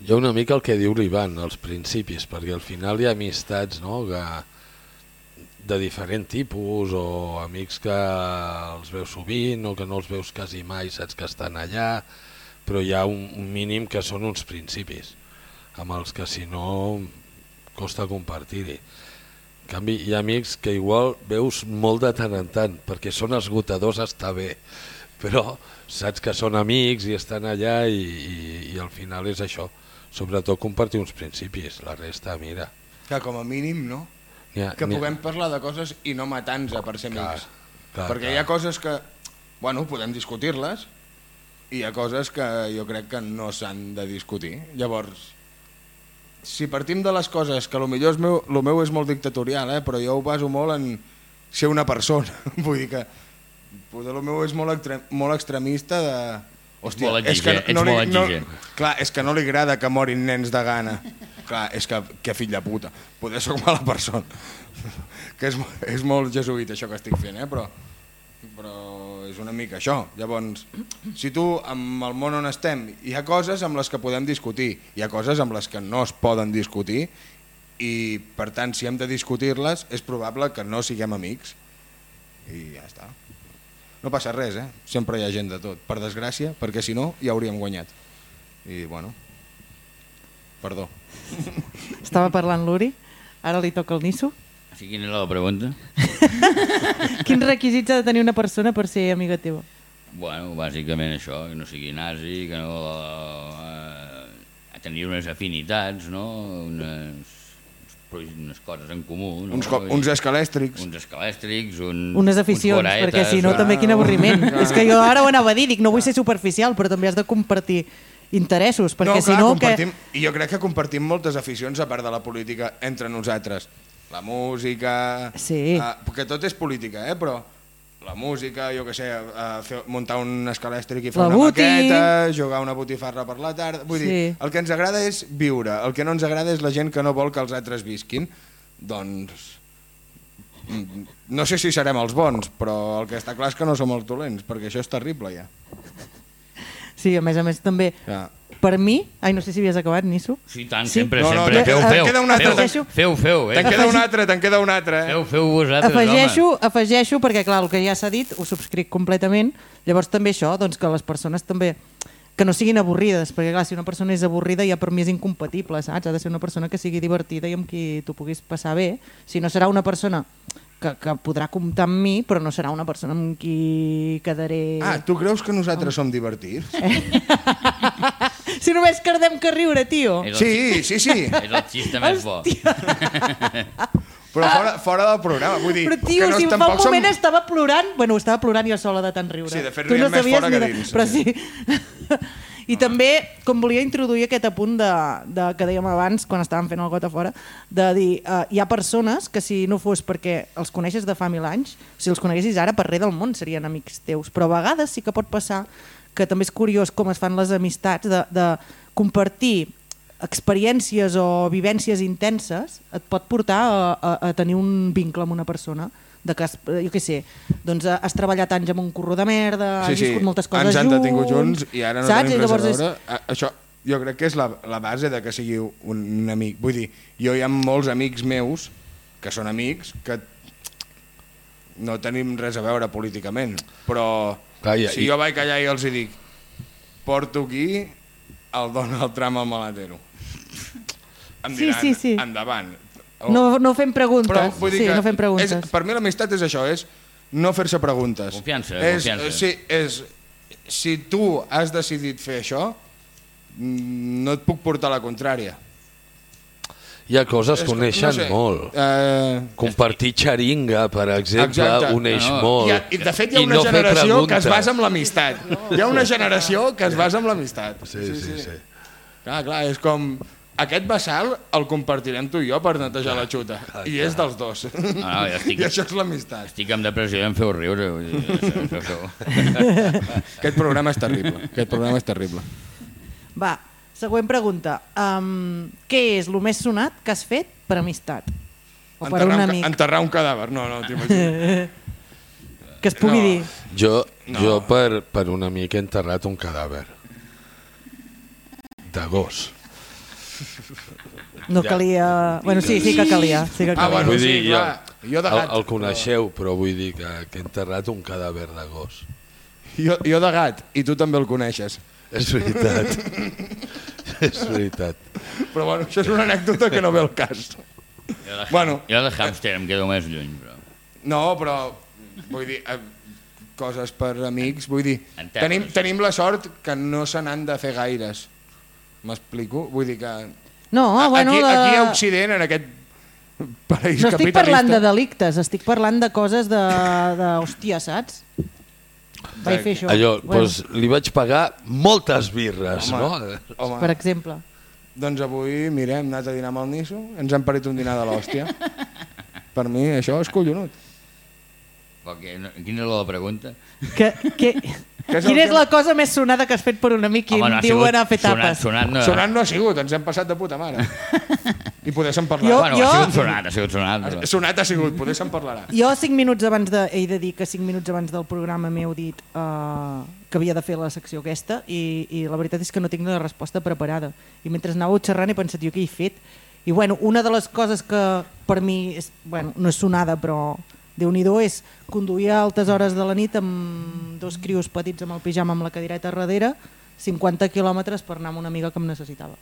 Jo una mica el que diu l'Ivan, els principis, perquè al final hi ha amistats no? que, de diferent tipus o amics que els veus sovint o que no els veus quasi mai, saps que estan allà, però hi ha un, un mínim que són uns principis, amb els que si no costa compartir-hi. En canvi, hi ha amics que igual veus molt de tant en tant, perquè són esgotadors, està bé, però saps que són amics i estan allà i, i, i al final és això, sobretot compartir uns principis, la resta, mira. Que com a mínim, no? Ha, Que n'hi ha- puguem parlar de coses i no matar-nos per ser Clar, amics. clar, Perquè clar. hi ha coses que, bueno, podem discutir-les i hi ha coses que jo crec que no s'han de discutir. Llavors, si partim de les coses que lo millor és meu, lo meu és molt dictatorial, eh, però jo ho baso molt en ser una persona. Vull dir que poder lo meu és molt, extre, molt extremista de... Hòstia, Molt és que exigent, no, ets molt no, exigent. clar, és que no li agrada que morin nens de gana. Clar, és que, que fill de puta. Poder sóc mala persona. que és, és molt jesuït això que estic fent, eh? però, però és una mica això. Llavors, si tu amb el món on estem, hi ha coses amb les que podem discutir, hi ha coses amb les que no es poden discutir i per tant si hem de discutir-les és probable que no siguem amics i ja està no passa res, eh? sempre hi ha gent de tot per desgràcia, perquè si no ja hauríem guanyat i bueno perdó Estava parlant l'Uri, ara li toca el Nisso. Sigui, quina era la pregunta? Quins requisits ha de tenir una persona per ser amiga teva? Bueno, bàsicament això, que no sigui nazi, que no... Eh, tenir unes afinitats, no? Unes, unes coses en comú. No? uns, co- uns escalèstrics uns escalèstrics, un, Unes aficions, uns perquè si no un- també quin avorriment. És que jo ara ho anava a dir, dic, no vull ser superficial, però també has de compartir interessos, perquè no, si no... Que... compartim, I jo crec que compartim moltes aficions a part de la política entre nosaltres. La música... Sí. Uh, perquè tot és política, eh? però la música, jo que sé, uh, fer, muntar un escalèstric i fer La una buti. maqueta, jugar una botifarra per la tarda... Vull Sí. dir, el que ens agrada és viure, el que no ens agrada és la gent que no vol que els altres visquin. Doncs... mm, No sé si serem els bons, però el que està clar és que no som els dolents, perquè això és terrible ja. Sí, a més a més també, ja. per mi... Ai, no sé si havies acabat, Nisso. Sí, tant, Sí. sempre, No, no, sempre. te- feu, feu. queda un altre, feu, afegeixo. feu, feu, eh? Te'n queda un altre, te'n queda un altre. Eh? Feu, feu vosaltres, Afegeixo, home. afegeixo, perquè clar, el que ja s'ha dit ho subscric completament. Llavors també això, doncs que les persones també que no siguin avorrides, perquè clar, si una persona és avorrida ja per mi és incompatible, saps? Ha de ser una persona que sigui divertida i amb qui tu puguis passar bé. Si no serà una persona que, que podrà comptar amb mi, però no serà una persona amb qui quedaré... Ah, tu creus que nosaltres som divertits? Si només cardem que riure, tio! Sí, sí, sí. és el xiste més bo. Però fora, fora del programa, vull dir... Però tio, que no, si fa un moment som... estava plorant, bueno, estava plorant jo sola de tant riure. Sí, de fet Tu riem més sabies fora ni que dins. Però sí. I també, com volia introduir aquest apunt de, de, que dèiem abans, quan estàvem fent el got a fora, de dir, uh, hi ha persones que si no fos perquè els coneixes de fa mil anys, si els coneguessis ara per res del món serien amics teus, però a vegades sí que pot passar que també és curiós com es fan les amistats, de, de compartir experiències o vivències intenses et pot portar a, a, a tenir un vincle amb una persona de que has, jo què sé, doncs eh, has treballat anys amb un curro de merda, has viscut moltes coses ens han junts, detingut junts i ara no saps? tenim res a és- veure. A- Això jo crec que és la, la base de que sigui un amic. Vull dir, jo hi ha molts amics meus que són amics que no tenim res a veure políticament, però Calla, si i- jo vaig allà i els hi dic porto aquí el Donald Trump al malatero. Em Sí, diran, sí, sí. endavant. No, no fem preguntes. Però vull dir sí, que no fem preguntes. És, per mi l'amistat és això, és no fer-se preguntes. Confiança, és, confiança. Sí, és, si tu has decidit fer això, mm, no et puc portar la contrària. Hi ha coses que uneixen no sé, molt. Eh, Compartir xeringa, per exemple, Exacte. uneix No, no. molt. hi ha, I de fet hi ha I una no generació que es basa en l'amistat. Hi ha una generació que es basa en l'amistat. Sí, sí, sí. Clar, clar, és com... Aquest vessal el compartirem tu i jo per netejar la xuta. I és dels dos. Ah, ja estic- I això és l'amistat. Estic amb depressió i em feu riure. Vull dir, això, això, això. Aquest programa és terrible. Aquest programa és terrible. Va, següent pregunta. Um, què és el més sonat que has fet per amistat? O per un ca- amic? enterrar un cadàver. No, no, t'imagines. Que es pugui No. dir. Jo, No. jo per, per un amic he enterrat un cadàver. De gos. No Ja. calia... Bueno, sí, sí que calia. Sí que Ah, calia. bueno, vull sí, dir, jo, clar. Jo de el, gat, el coneixeu, però vull dir que, que he enterrat un cadàver de gos. Jo, jo de gat, i tu també el coneixes. És veritat. és veritat. Però bueno, això és una anècdota que no ve al cas. Jo de, Bueno. jo de hàmster em quedo més lluny, però... No, però vull dir, eh, coses per amics, vull dir, tenim, tenim la sort que no se n'han de fer gaires. M'explico? Vull dir que... No, a- bueno, aquí, de... aquí a Occident, en aquest país No estic capitalista... parlant de delictes, estic parlant de coses de... de hòstia, saps? Vaig fer això. Allò, bueno, doncs, li vaig pagar moltes birres, Home, no? home, Per exemple. doncs avui, mira, hem anat a dinar amb el Niso, ens hem parit un dinar de l'hòstia. per mi això és collonut. Però que, no, quina era la pregunta? Que, que... És Quina és que- la cosa més sonada que has fet per un amic i Home, em no ha diu sigut anar a fer sonat, tapes? sonat, no. Sonant no ha sigut, ens hem passat de puta mare. I poguéssim parlar. Jo- Bueno, ha sigut sonat, ha sigut sonat. Però... Sonat ha sigut, poder se'n parlarà. Jo cinc minuts abans de, he de dir que cinc minuts abans del programa m'heu dit uh, que havia de fer la secció aquesta i, i la veritat és que no tinc la resposta preparada. I mentre anàveu xerrant he pensat jo què he fet I bueno, una de les coses que per mi és, bueno, no és sonada, però déu nhi és conduir a altes hores de la nit amb dos crios petits amb el pijama amb la cadireta darrere, 50 quilòmetres per anar amb una amiga que em necessitava.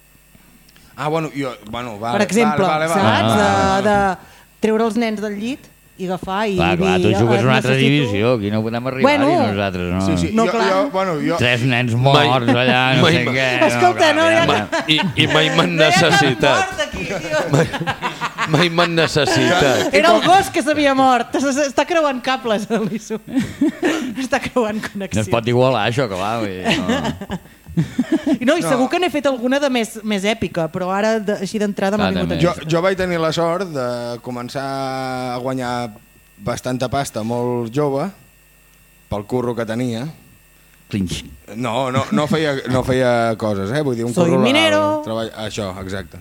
Ah, bueno, jo, bueno, vale, per exemple, vale, vale, saps? Ah. De, de treure els nens del llit i agafar i Clar, clar, tu jugues "Eh, una altra necessito-" divisió, aquí no podem arribar-hi Bueno, nosaltres, no? Sí, sí, No, jo, clar. jo, bueno, jo, Tres nens morts allà, no mai- sé què... Escolta, no, clar, ja- ja- I, i mai m'han No necessitat. aquí, tio. Mai m'han necessitat. Era el gos que s'havia mort. Està creuant cables, Lisu. Està creuant No connexió. es pot igualar, això, clar. No. I no, i No. segur que n'he fet alguna de més, més èpica, però ara de, així d'entrada m'ha vingut jo, jo vaig tenir la sort de començar a guanyar bastanta pasta molt jove pel curro que tenia. Clinch. No, no, no, feia, no feia coses, eh? Vull dir, un Soy curro minero. Treball... Això, exacte.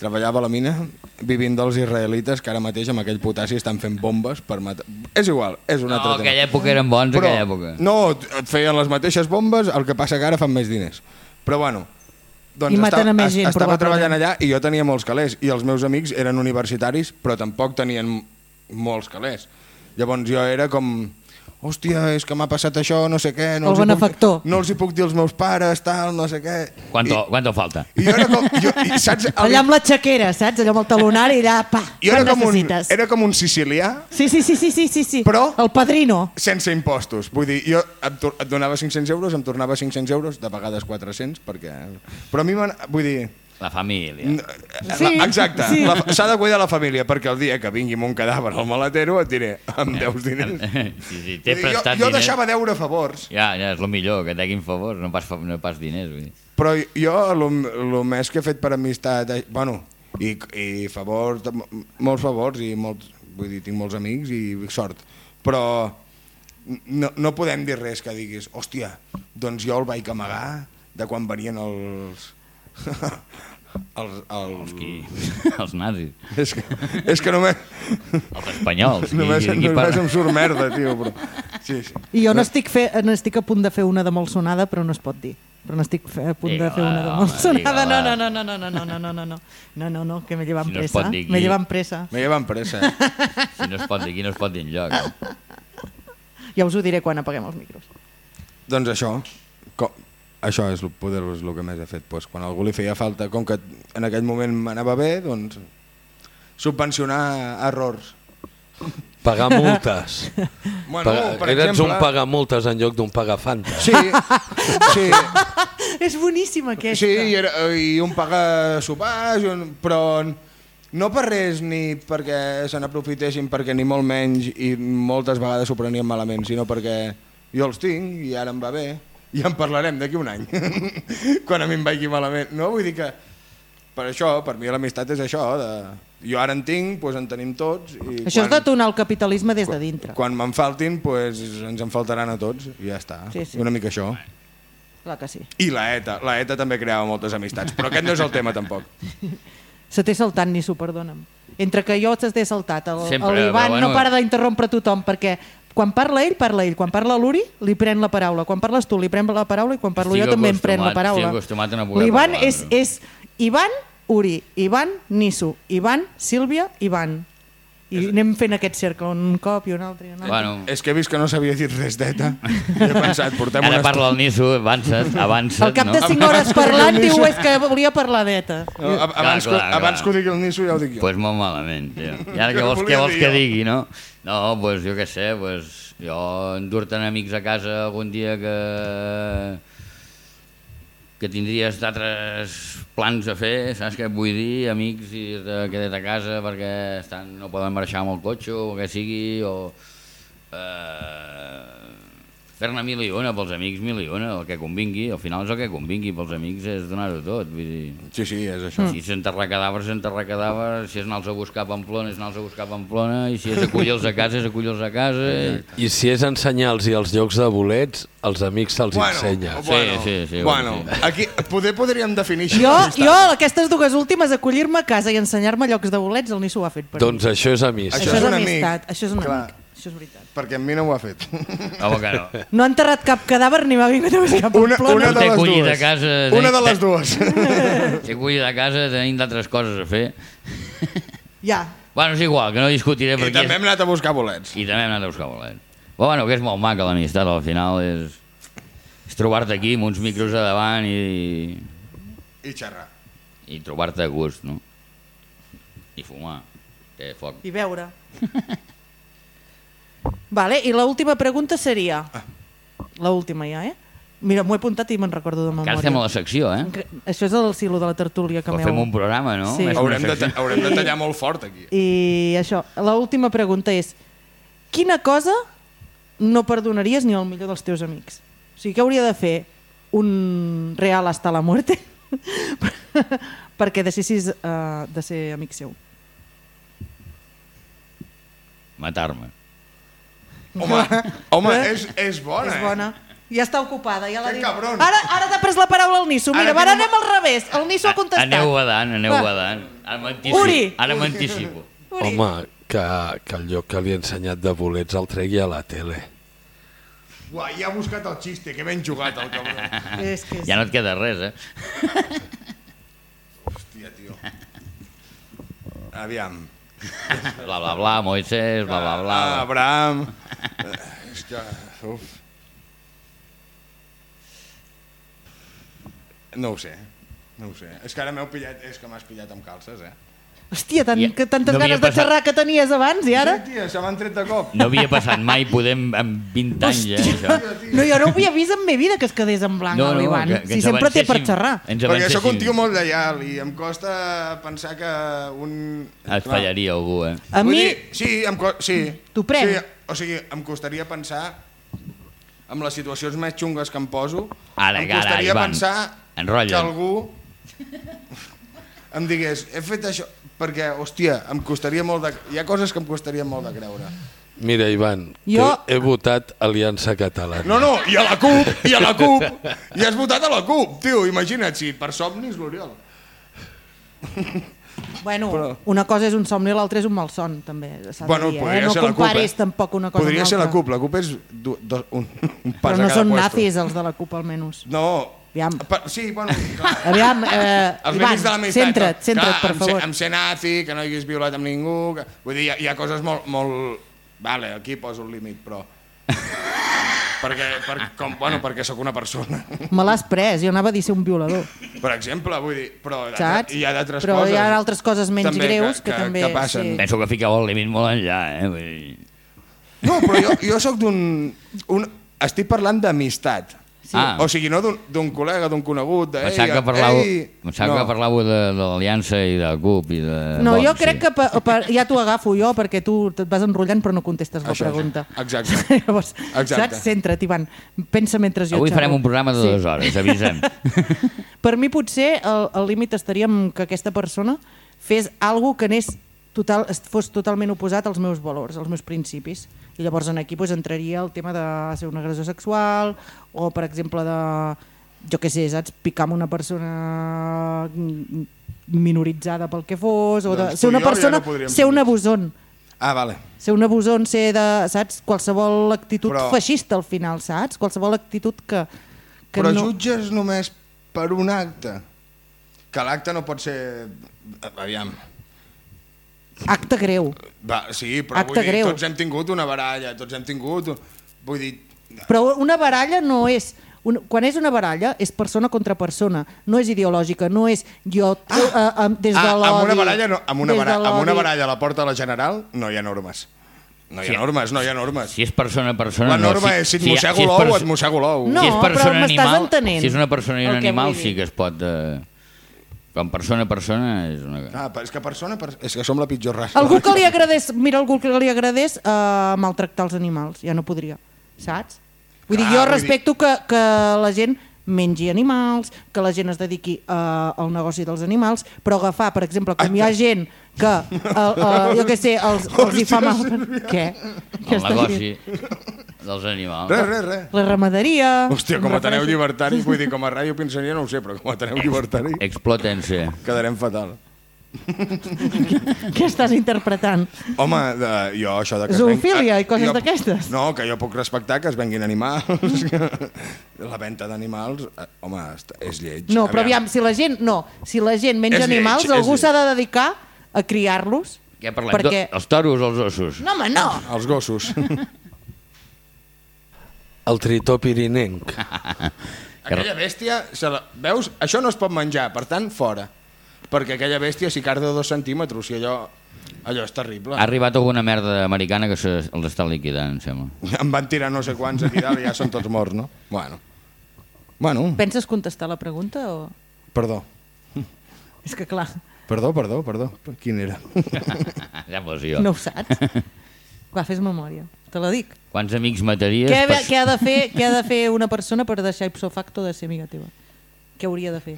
Treballava a la mina vivint dels israelites que ara mateix amb aquell potassi estan fent bombes per matar... És igual, és un No, altre tema. aquella època eren bons, aquella època. No, et feien les mateixes bombes, el que passa que ara fan més diners. Però bueno, doncs I maten a més gent, estava treballant allà i jo tenia molts calés i els meus amics eren universitaris però tampoc tenien molts calés. Llavors jo era com hòstia, és que m'ha passat això, no sé què, no, El els hi benefactor. puc, no els hi puc dir als meus pares, tal, no sé què. Quanto, quanto falta? I, i jo era com... Jo, i, saps? El, Allà amb la xaquera, saps? Allò amb el talonari i allà, pa, jo era quan com, un, necessites? era com un sicilià Sí, sí, sí, sí, sí, sí, sí. Però- El padrino. sense impostos. Vull dir, jo et, et donava 500 euros, em tornava 500 euros, de vegades 400, perquè... Però a mi m'han... Vull dir... La família. n- Sí, la- Exacte, sí. la- s'ha de cuidar la família, perquè el dia que vingui amb un cadàver al maletero et diré, em deus diners. Sí, sí, t'he jo, jo diners. deixava deure favors, Ja, ja, és el millor, que et deguin favors, no pas, no pas diners. Vull dir. però jo el més que he fet per amistat, eh, bueno, i, i favors, molts favors, i molts, vull dir, tinc molts amics i sort, però no, no podem dir res que diguis, hòstia, doncs jo el vaig amagar de quan venien els... els, els... Qui? Els nazis. És que, és que només, Els espanyols. només, qui, qui només parla? em surt merda, tio. Però... Sí, sí. I jo no estic, fe, no estic a punt de fer una de molt sonada, però no es pot dir. Però no estic fe, a punt de Digue-la, fer una de home, molt sonada. No, no, no, no, no, no, no, no, no, no, no, no, no, no, que me llevan Si no es pressa. dir Me qui. llevan pressa. Me llevan pressa. Eh? Si no es pot dir aquí, no es pot dir enlloc. Eh? Ja us ho diré quan apaguem els micros. doncs això, això és el poder és el que més he fet. Pues, quan algú li feia falta, com que en aquell moment m'anava bé, doncs subvencionar errors. Pagar multes. Bueno, Paga, per eres exemple, un pagamultes en lloc d'un pagafanta. Sí, sí, És boníssima aquesta. sí i, era, i un paga sopars, un, però no per res ni perquè se n'aprofitessin, perquè ni molt menys i moltes vegades s'ho prenien malament, sinó perquè jo els tinc i ara em va bé i en parlarem d'aquí un any, quan a mi em vagi malament. No, vull dir que per això, per mi l'amistat és això, de... jo ara en tinc, doncs en tenim tots. I Això és quan, detonar el capitalisme des de dintre. quan me'n faltin, doncs ens en faltaran a tots i ja està. Sí, sí. Una mica això. Clar que sí. I la ETA, la ETA també creava moltes amistats, però aquest no és el tema tampoc. Se t'he saltat, Nisso, perdona'm. Entre que jo t'he saltat, el- Sempre, però bueno. no para d'interrompre tothom, perquè quan parla ell, parla ell. Quan parla l'Uri, li pren la paraula. Quan parles tu, li pren la paraula, i quan parlo Estic jo també em pren la paraula. estic acostumat a no poder L'Ivan parlar, és, és Ivan, Uri, Ivan, Nisso, Ivan, Sílvia, Ivan. I anem fent aquest cercle un cop i un altre i un altre. Bueno, És que he vist que no sabia dir res d'ETA i he pensat, portem ara una parla el Nisso, avança't, avança't, Al cap no? de 5 hores parlant diu és que volia parlar d'ETA. No, ab- abans, Clar, clar, que, abans clar. que ho digui el Nisso ja ho dic jo. Pues molt malament, tio. I ara Que què vols, què vols que digui, no? No, pues jo què sé, pues jo endur-te'n amics a casa algun dia que que tindries d'altres plans a fer, saps què vull dir? Amics i de queda't a casa perquè estan, no poden marxar amb el cotxe o que sigui, o eh, fer-ne mil i una pels amics, mil i una, el que convingui, al final és el que convingui, pels amics és donar-ho tot, vull dir... Sí, sí, és això. Si és enterrar cadàvers, enterrar cadàvers, si és anar-los a buscar a Pamplona, és anar-los a buscar a Pamplona, i si és acollir-los a casa, és acollir-los a casa. I... I si és ensenyar-los els llocs de bolets, els amics se'ls ensenya. Sí, sí, sí, bueno, sí. aquí poder podríem definir així Jo, jo, aquestes dues últimes, acollir-me a casa i ensenyar-me llocs de bolets, el Nisso ho ha fet per Doncs això és amistat. Això és amistat, això és un Clar. amic. Això és veritat. perquè amb mi no ho ha fet. Home, que no. No ha enterrat cap cadàver ni m'ha vingut a buscar Una, una de les a dues. casa, Una de les dues. He collit a casa, tenim d'altres coses a fer. Ja. Bueno, és igual, que no discutiré I també hem anat a buscar bolets. I també hem anat a buscar bolet. Però bueno, que és molt maca l'amistat, al final és, és trobar-te aquí amb uns micros a davant i, I xerrar. i trobar-te a gust, no? I fumar, té foc. I veure. vale, i l'última pregunta seria... L'última ja, eh? Mira, m'ho he apuntat i me'n recordo de memòria. Encara estem a la secció, eh? Això és el silo de la tertúlia que m'heu... fem un programa, no? Sí. Haurem de, haurem de tallar molt fort aquí. I això, l'última pregunta és quina cosa no perdonaries ni al millor dels teus amics? O sigui, què hauria de fer un real hasta la muerte perquè deixessis uh, de ser amic seu? Matar-me. Home, home Eh? és, és bona, és bona. Ja està ocupada, ja l'ha Que dit. cabron. Ara, ara t'ha pres la paraula el Nisso. Mira, Ara ara, anem al revés. El Nisso ha contestat. Aneu badant, aneu Va. badant. Ara m'anticipo. Uri. Ara m'anticipo. Uri. Home, que, que el lloc que li he ensenyat de bolets el tregui a la tele. eh? Uai, ja ha buscat el xiste, que ben jugat el cabron. És que és... Ja no et queda res, eh? Hòstia, tio. Aviam. Bla, bla, bla, Moisés, bla, bla, bla. Ah, Abraham. És que... Uf. No ho sé. No ho sé. És que ara m'heu pillat... És que m'has pillat amb calces, eh? Hòstia, tant, Ja, que tantes no ganes de passat- xerrar que tenies abans i ara... Sí, tia, se m'han tret de cop. No havia passat mai, podem, amb 20 anys, eh, això. No, jo no ho havia vist en ma vida que es quedés en blanc, No, no, l'Ivan. Si sempre té per xerrar. Perquè sóc un avancéssim. tio molt lleial i em costa pensar que un... Et fallaria algú, eh? A Vull mi, Dir, sí, em, co- sí. T'ho prenc. Sí, o sigui, em costaria pensar amb les situacions més xungues que em poso, Ara, em ara, costaria Ivan, pensar enrotlla't. que algú em digués, he fet això, perquè, hòstia, em costaria molt de... Hi ha coses que em costaria molt de creure. Mira, Ivan, Jo- que he votat Aliança Catalana. No, no, i a la CUP, i a la CUP, i has votat a la CUP, tio, imagina't, si per somnis l'Oriol. bueno, Però- una cosa és un somni i l'altra és un malson, també. Bueno, dir, eh? podria No ser la CUP, comparis eh? tampoc una cosa Podria amb ser la l'altra. CUP, la CUP és do, un, un pas Però a no cada són puesto. nazis els de la CUP, almenys. No, Aviam. Per, sí, bueno, clar. Aviam, eh, Els Ivan, de centra't, no? centra't, Clar, per amb favor. Ser, amb ser nazi, que no haguis violat amb ningú... Que... Vull dir, hi ha, hi ha coses molt, molt... Vale, aquí poso el límit, però... perquè, per, com, bueno, perquè sóc una persona. Me l'has pres, jo anava a dir ser un violador. per exemple, vull dir... Però Saps? hi ha d'altres Però coses... hi ha altres coses menys també greus que, també... Que passen. sí. Penso que fiqueu el límit molt enllà, eh? Vull dir... No, però jo, jo sóc d'un... Un... Estic parlant d'amistat. Sí. Ah. O sigui, no d'un d'un col·lega, d'un conegut, de... Pensava ei, que parlàveu, pensava que parlàveu de, de l'Aliança i de la CUP i de... No, Vox, jo crec sí. que per, per, ja t'ho agafo jo perquè tu et vas enrotllant però no contestes la Això, pregunta. exacte. Llavors, Exacte. saps? Centra't, Ivan. Pensa mentre jo Avui xerro. farem un programa de dues hores, avisem. Per mi potser el, el límit estaria en que aquesta persona fes algo que anés total, est- fos totalment oposat als meus valors, als meus principis. I llavors en aquí pues, entraria el tema de ser un agressor sexual o, per exemple, de, jo què sé, saps, picar amb una persona minoritzada pel que fos, o de Doncs ser una jo ja persona, no ser un abusón. Ah, vale. Ser un abusón, ser de, saps, qualsevol actitud Però- feixista al final, saps? Qualsevol actitud que, que Però no... jutges només per un acte. Que l'acte no pot ser... Aviam. Acte greu. Va, sí, però Acte vull dir, greu. tots hem tingut una baralla, tots hem tingut... Vull dir... Però una baralla no és... Un, quan és una baralla és persona contra persona, no és ideològica, no és jo ah, uh, uh, des de Ah, l'odi. amb una baralla, no, amb una, des de baralla, amb una baralla a la porta de la General no hi ha normes. No hi ha Sí. normes, no hi ha normes. Si és persona a persona... La no, norma és si et mossego si l'ou, et mossego l'ou. No, si és però persona m'estàs animal, entenent Si és una persona i un animal, sí que es pot... Eh... Com persona a persona és una... Ah, és que persona... Per... És que som la pitjor raça. Algú que li agradés, mira, algú que li agradés uh, maltractar els animals, ja no podria, saps? Vull dir, Clar, jo vull dir- respecto que, que la gent mengi animals, que la gent es dediqui uh, al negoci dels animals, però agafar, per exemple, com hi ha gent que, uh, uh, jo què sé, els, els hi fa mal... Què? El negoci dient? Dels animals. Res, res, res. La ramaderia... Hòstia, com a Ateneu refereixo- Llibertari, vull dir, com a ràdio pensaria no ho sé, però com a Ateneu Llibertari Explótense. quedarem fatal. Què estàs interpretant? Home, de, jo això de que... Zoofília veng- i coses jo- d'aquestes? No, que jo puc respectar que es venguin animals. la venda d'animals, eh, home, és lleig. No, però aviam, si la gent, no, si la gent menja És lleig, animals, és algú lleig. s'ha de dedicar a criar-los. Què parlem? Perquè... Els toros o els ossos? No, home, no! Els gossos. El tritó pirinenc. aquella bèstia, se la... veus? Això no es pot menjar, per tant, fora. Perquè aquella bèstia, si carda dos centímetres, si allò, allò és terrible. Ha arribat alguna merda americana que se, els està liquidant, em sembla. Em van tirar no sé quants aquí dalt i ja són tots morts, no? Bueno. Bueno, Penses contestar la pregunta o...? perdó. És que clar, Perdó, perdó, perdó. Quin era? ja jo. no ho saps. Va, fes memòria, te la dic. Quants amics mataries? Què, per- què, ha de fer, què ha de fer una persona per deixar ipso facto de ser amiga teva? Què hauria de fer?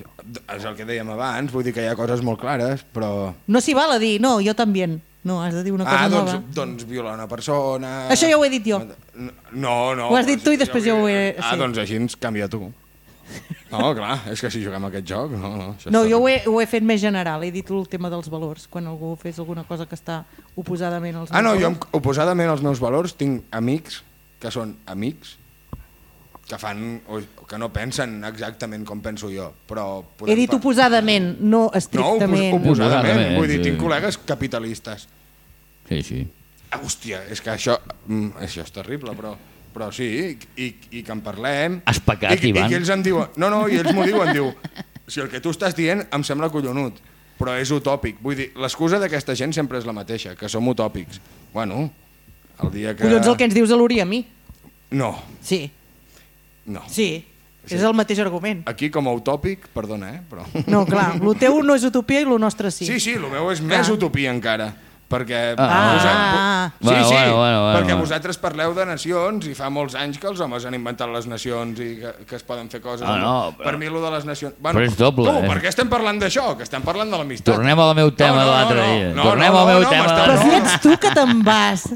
És el que dèiem abans, vull dir que hi ha coses molt clares, però... No s'hi val a dir, no, jo també. No, has de dir una cosa ah, doncs, nova. doncs violar una persona... Això ja ho he dit jo. No, no. Ho has dit tu i després jo ho he- Ah, sí. doncs així ens canvia tu. No, clar, és que si juguem a aquest joc... No, no, No, jo ho he, ho he fet més general, he dit el tema dels valors, quan algú fes alguna cosa que està oposadament als Ah, no, meus jo, valors. oposadament als meus valors, tinc amics que són amics que fan o que no pensen exactament com penso jo, però... He dit oposadament, no No, opos estrictament. oposadament. Oposadament, Vull dir, sí. tinc col·legues capitalistes. Sí, sí. Ah, hòstia, és que això, mm, això és terrible, però, però sí, i, i que en parlem... Has pecat, I, Ivan. I que ells em diuen... No, no, i ells m'ho diuen, diu, si el que tu estàs dient em sembla collonut, però és utòpic. Vull dir, l'excusa d'aquesta gent sempre és la mateixa, que som utòpics. Bueno, el dia que... Collons, el que ens dius a l'Uri a mi. No, Sí, no. sí, és el mateix argument. Aquí com a utòpic, perdona, eh? Però... No, clar, el teu no és utopia i el nostre sí. Sí, sí, el meu és més Clar. utopia encara. Perquè, Ah. Ah. sí, Bueno, sí, bueno, bueno, bueno, perquè bueno. vosaltres parleu de nacions i fa molts anys que els homes han inventat les nacions i que, que es poden fer coses. Ah, no, però- Per mi, lo de les nacions... Bueno, Però és doble, Tu, eh? per què estem parlant d'això? Que estem parlant de l'amistat. Tornem al meu tema de l'altre dia. Tornem al meu tema de Però si ets tu que te'n vas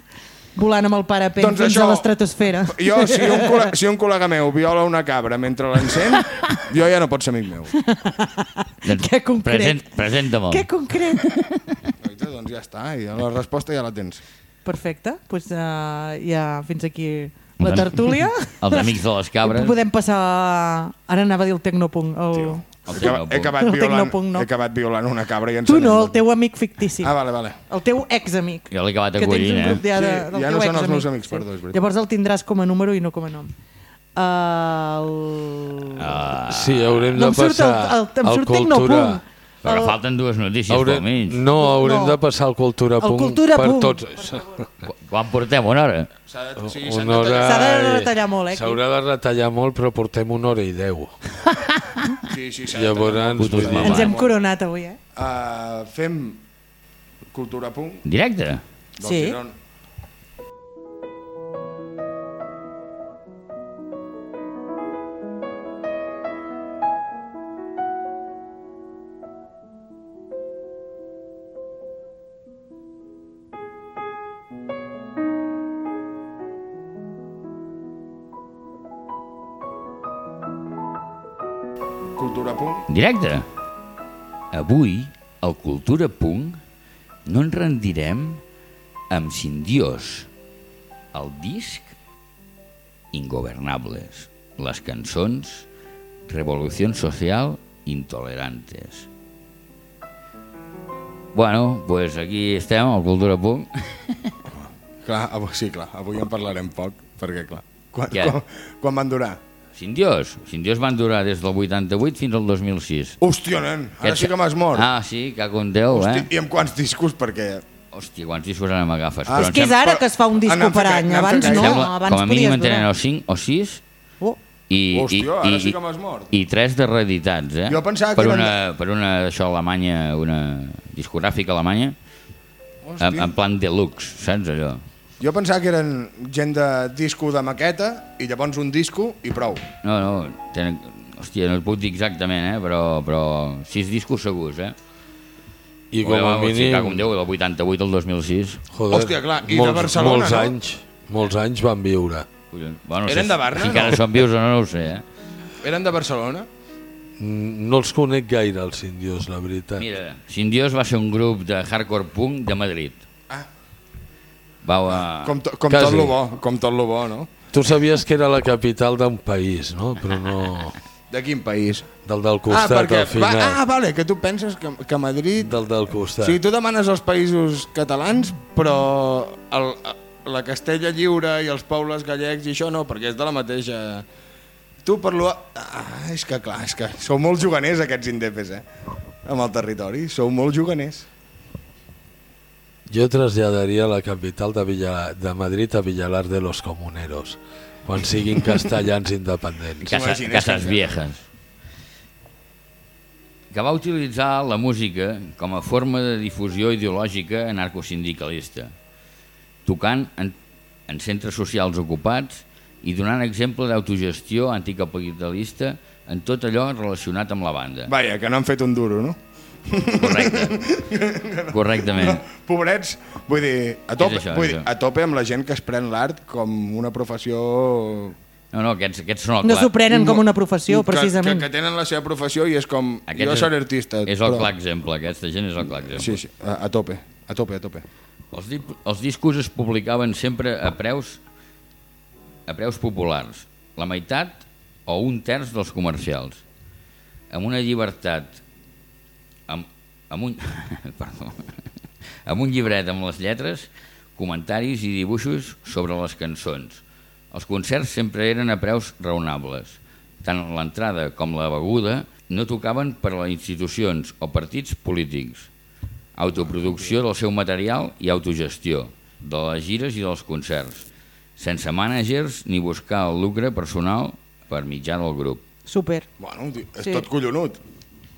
volant amb el parapent Doncs fins això- a l'estratosfera. Jo, si un, col·lega, si un col·lega meu viola una cabra mentre l'encén, jo ja no pot ser amic meu. Doncs Que concret. Present, presenta-me'l. Que concret. Oita, doncs ja està, i la resposta ja la tens. Perfecte, doncs uh, ja fins aquí la tertúlia. Els amics de les cabres. Podem passar... Ara anava a dir el tecnopunk. El... El He, acabat, he, acabat El violant, tecnopunk no. he acabat violant una cabra i Tu encenent. no, el teu amic fictici. Ah, vale, vale. El teu ex-amic. Jo l'he acabat acollint, eh? ja, de, Sí, del ja no són els meus amics, perdó, és. Llavors el tindràs com a número i no com a nom. Uh, el... Ah, Sí, haurem no de surt, passar el, el, em al surt cultura... Però El- falten dues notícies Haure... pel mig. No, haurem No. de passar al cultura punt Cultura per Punt, tots. Quan portem una hora? S'ha de, sí, Una de hora... de retallar molt, eh. S'haurà de retallar molt, però portem una hora i deu. Sí, sí, Llavors, vull dir, Ens hem coronat avui, eh? Uh, fem cultura punt Directe? del Sí. tirón. Directe. Avui, al Cultura Punk, no ens rendirem amb Sindiós, el disc Ingobernables, les cançons Revolució Social Intolerantes. Bueno, pues aquí estem, al Cultura Punk. Clar, avui, sí, clar, avui en parlarem poc, perquè clar, quan, quan, quan van durar? Sindiós. Sindiós van durar des del 88 fins al 2006. Hòstia, nen, ara Aquests- sí que m'has mort. Ah, sí, que con Déu, Hosti, eh? I amb quants discos, perquè... Hòstia, quants discos ara m'agafes? Ah, És que és ara que es fa un disco per any, abans no, abans com a mínim en tenen o 5 o 6 Oh, i, Hòstia, ara sí que m'has mort. i 3 de reeditats, eh? Jo pensava que per eren una, per una això alemanya, una discogràfica alemanya, en, Hòstia. en plan deluxe, saps allò? Jo pensava que eren gent de disco de maqueta i llavors un disco i prou. No, no, tenen, hòstia, no et puc dir exactament, eh? però, però 6 discos segurs, eh? I com a que com mínim... Déu, del 88 al 2006. Joder, Hòstia, clar, i de molts, Barcelona, molts no? anys, molts anys van viure. Collons. Bueno, no Eren sé de Barna, Si encara no? són vius o no, no ho sé, eh? Eren de Barcelona? Mm, No els conec gaire, els indios, la veritat. Mira, Sindios va ser un grup de hardcore punk de Madrid. Ah. Vau a... Com, to, com Quasi. tot lo bo, com tot lo bo, no? Tu sabies que era la capital d'un país, no? Però no... De quin país? Del del costat, ah, perquè, al final. Va, ah, vale, que tu penses que, que Madrid... Del del O costat. sigui, tu demanes als països catalans, però el, la Castella Lliure i els pobles gallecs i això no, perquè és de la mateixa... Tu per lo... Ah, és que clar, és que sou molt juganers aquests indepes, eh? Amb el territori, sou molt juganers. Jo traslladaria la capital de, Villa, de Madrid a Villalar de los Comuneros, quan siguin castellans independents. Casa, que- Viejas. Que va utilitzar la música com a forma de difusió ideològica anarcosindicalista, tocant en, en centres socials ocupats i donant exemple d'autogestió anticapitalista en tot allò relacionat amb la banda. Vaja, que no han fet un duro, no? Correcte. Correctament. Pobrets, vull dir, a tope, això, vull dir, a tope amb la gent que es pren l'art com una professió... No, no, aquests, aquests són el No clar. s'ho prenen com una professió, que, precisament. Que, que tenen la seva professió i és com, Aquest jo és- soc artista. És el clar exemple, aquesta gent és el clar exemple. Sí, sí, a, a tope, a tope, a tope. Els, di els discos es publicaven sempre a preus a preus populars, la meitat o un terç dels comercials, amb una llibertat, amb, un, perdó, amb un llibret amb les lletres, comentaris i dibuixos sobre les cançons. Els concerts sempre eren a preus raonables. Tant l'entrada com la beguda no tocaven per a institucions o partits polítics autoproducció del seu material i autogestió, de les gires i dels concerts, sense mànagers ni buscar el lucre personal per mitjà del grup. Super. Bueno, és Sí. tot collonut.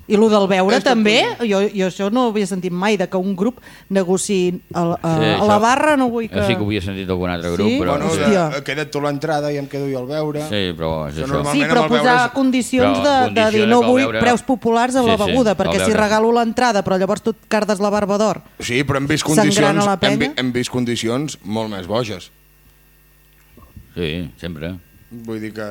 I el del veure també, jo, jo això no ho havia sentit mai, de que un grup negociï a, a, Sí, a la barra, no vull que... Sí que ho havia sentit d'algun altre grup, Sí? però... bueno, sí, hòstia. de, queda't tu l'entrada i em quedo jo al veure. sí, però és Això Sí, però posar veure- condicions Però de, de dir no vull veure- preus populars a la Sí, sí, beguda, el perquè si regalo l'entrada però llavors tu et cardes la barba d'or. Sí, però hem vist condicions, la hem, hem vist condicions molt més boges. Sí, sempre. Vull dir que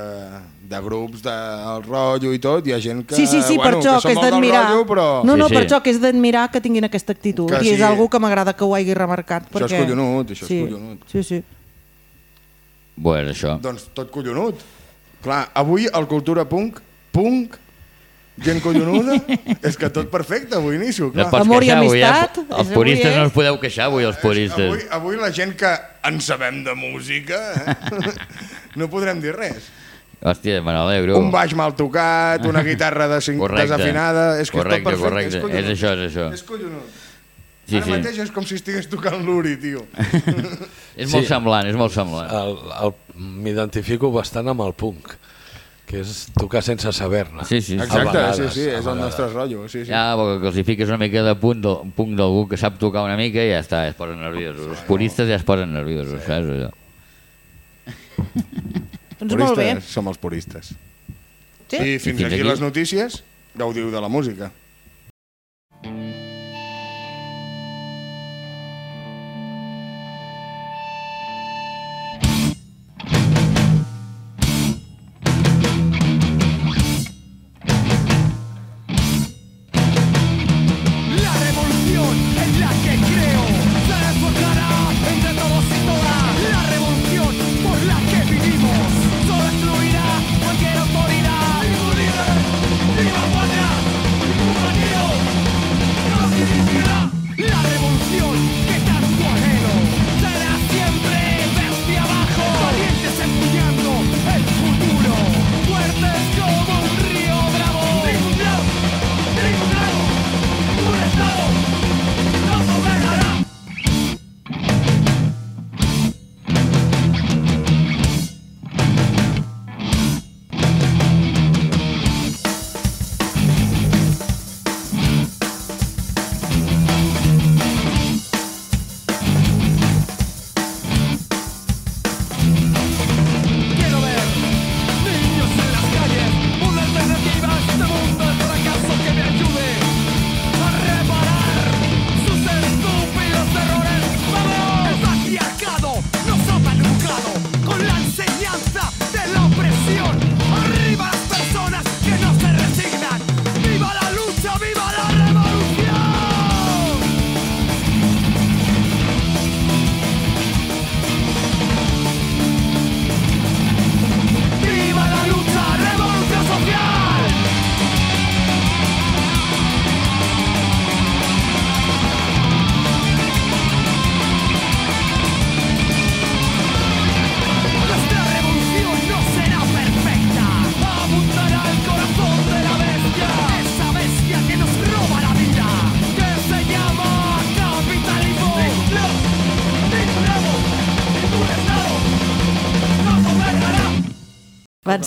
de grups del rotllo i tot, hi ha gent que... Sí, sí, sí, per bueno, això, que, que és d'admirar. rotllo, però... No, no, Sí, per sí. això que és d'admirar que tinguin aquesta actitud. Que I és sí. algú que m'agrada que ho hagi remarcat. Això és perquè... collonut, això és sí. collonut. Sí, sí. Bueno, això. Doncs tot collonut. Clar, avui el Cultura Punk, punk, gent collonuda, és que tot perfecte avui, No clar. et pots Amor i queixar avui, amistat, eh? Els avui, puristes eh? no us podeu queixar avui, els puristes. Avui, avui la gent que en sabem de música, eh? no podrem dir res. Hòstia, me n'alegro. Un baix mal tocat, una guitarra de cinc, Correcte. desafinada... És que Correcte, és tot perfecte. correcte. És. És això, és això. És collonut. Sí, Ara sí. mateix és com si estigués tocant l'Uri, tio. És molt Sí. semblant, és molt semblant. M'identifico bastant amb el punk, que és tocar sense saber-ne. Sí, sí. A Exacte, vegades, sí, sí, és el nostre rotllo. Sí, sí. Ja, perquè que els hi fiques una mica de punt, del, punt d'algú que sap tocar una mica i ja està, es posen nerviosos. Els puristes ja es posen nerviosos, saps allò? Doncs molt bé. Puristes, som els puristes. Sí? I fins, fins aquí, aquí. les notícies, gaudiu de la música. La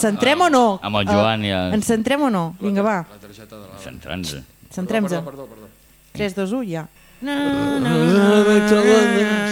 ens centrem o no? Amb el Joan i el- Ens centrem o no? Vinga, va, La targeta de la... Centrem-se. Perdó, perdó, perdó. 3, 2, 1, ja. Na, na, na, na. Rechazamos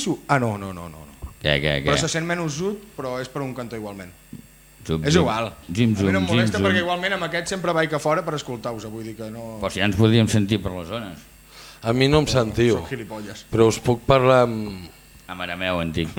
Nisso. Ah, no, no, no, no. no. Què, què, què? Però se sent menys zut, però és per un cantó igualment. Zum, És zum. igual. Zim, a mi no em zum, molesta zim, perquè zum. igualment amb aquest sempre vaig a fora per escoltar-vos, vull dir que no... Però si ja ens podríem sentir per les zones. A mi no em sentiu, però us puc parlar amb, Amb arameu antic.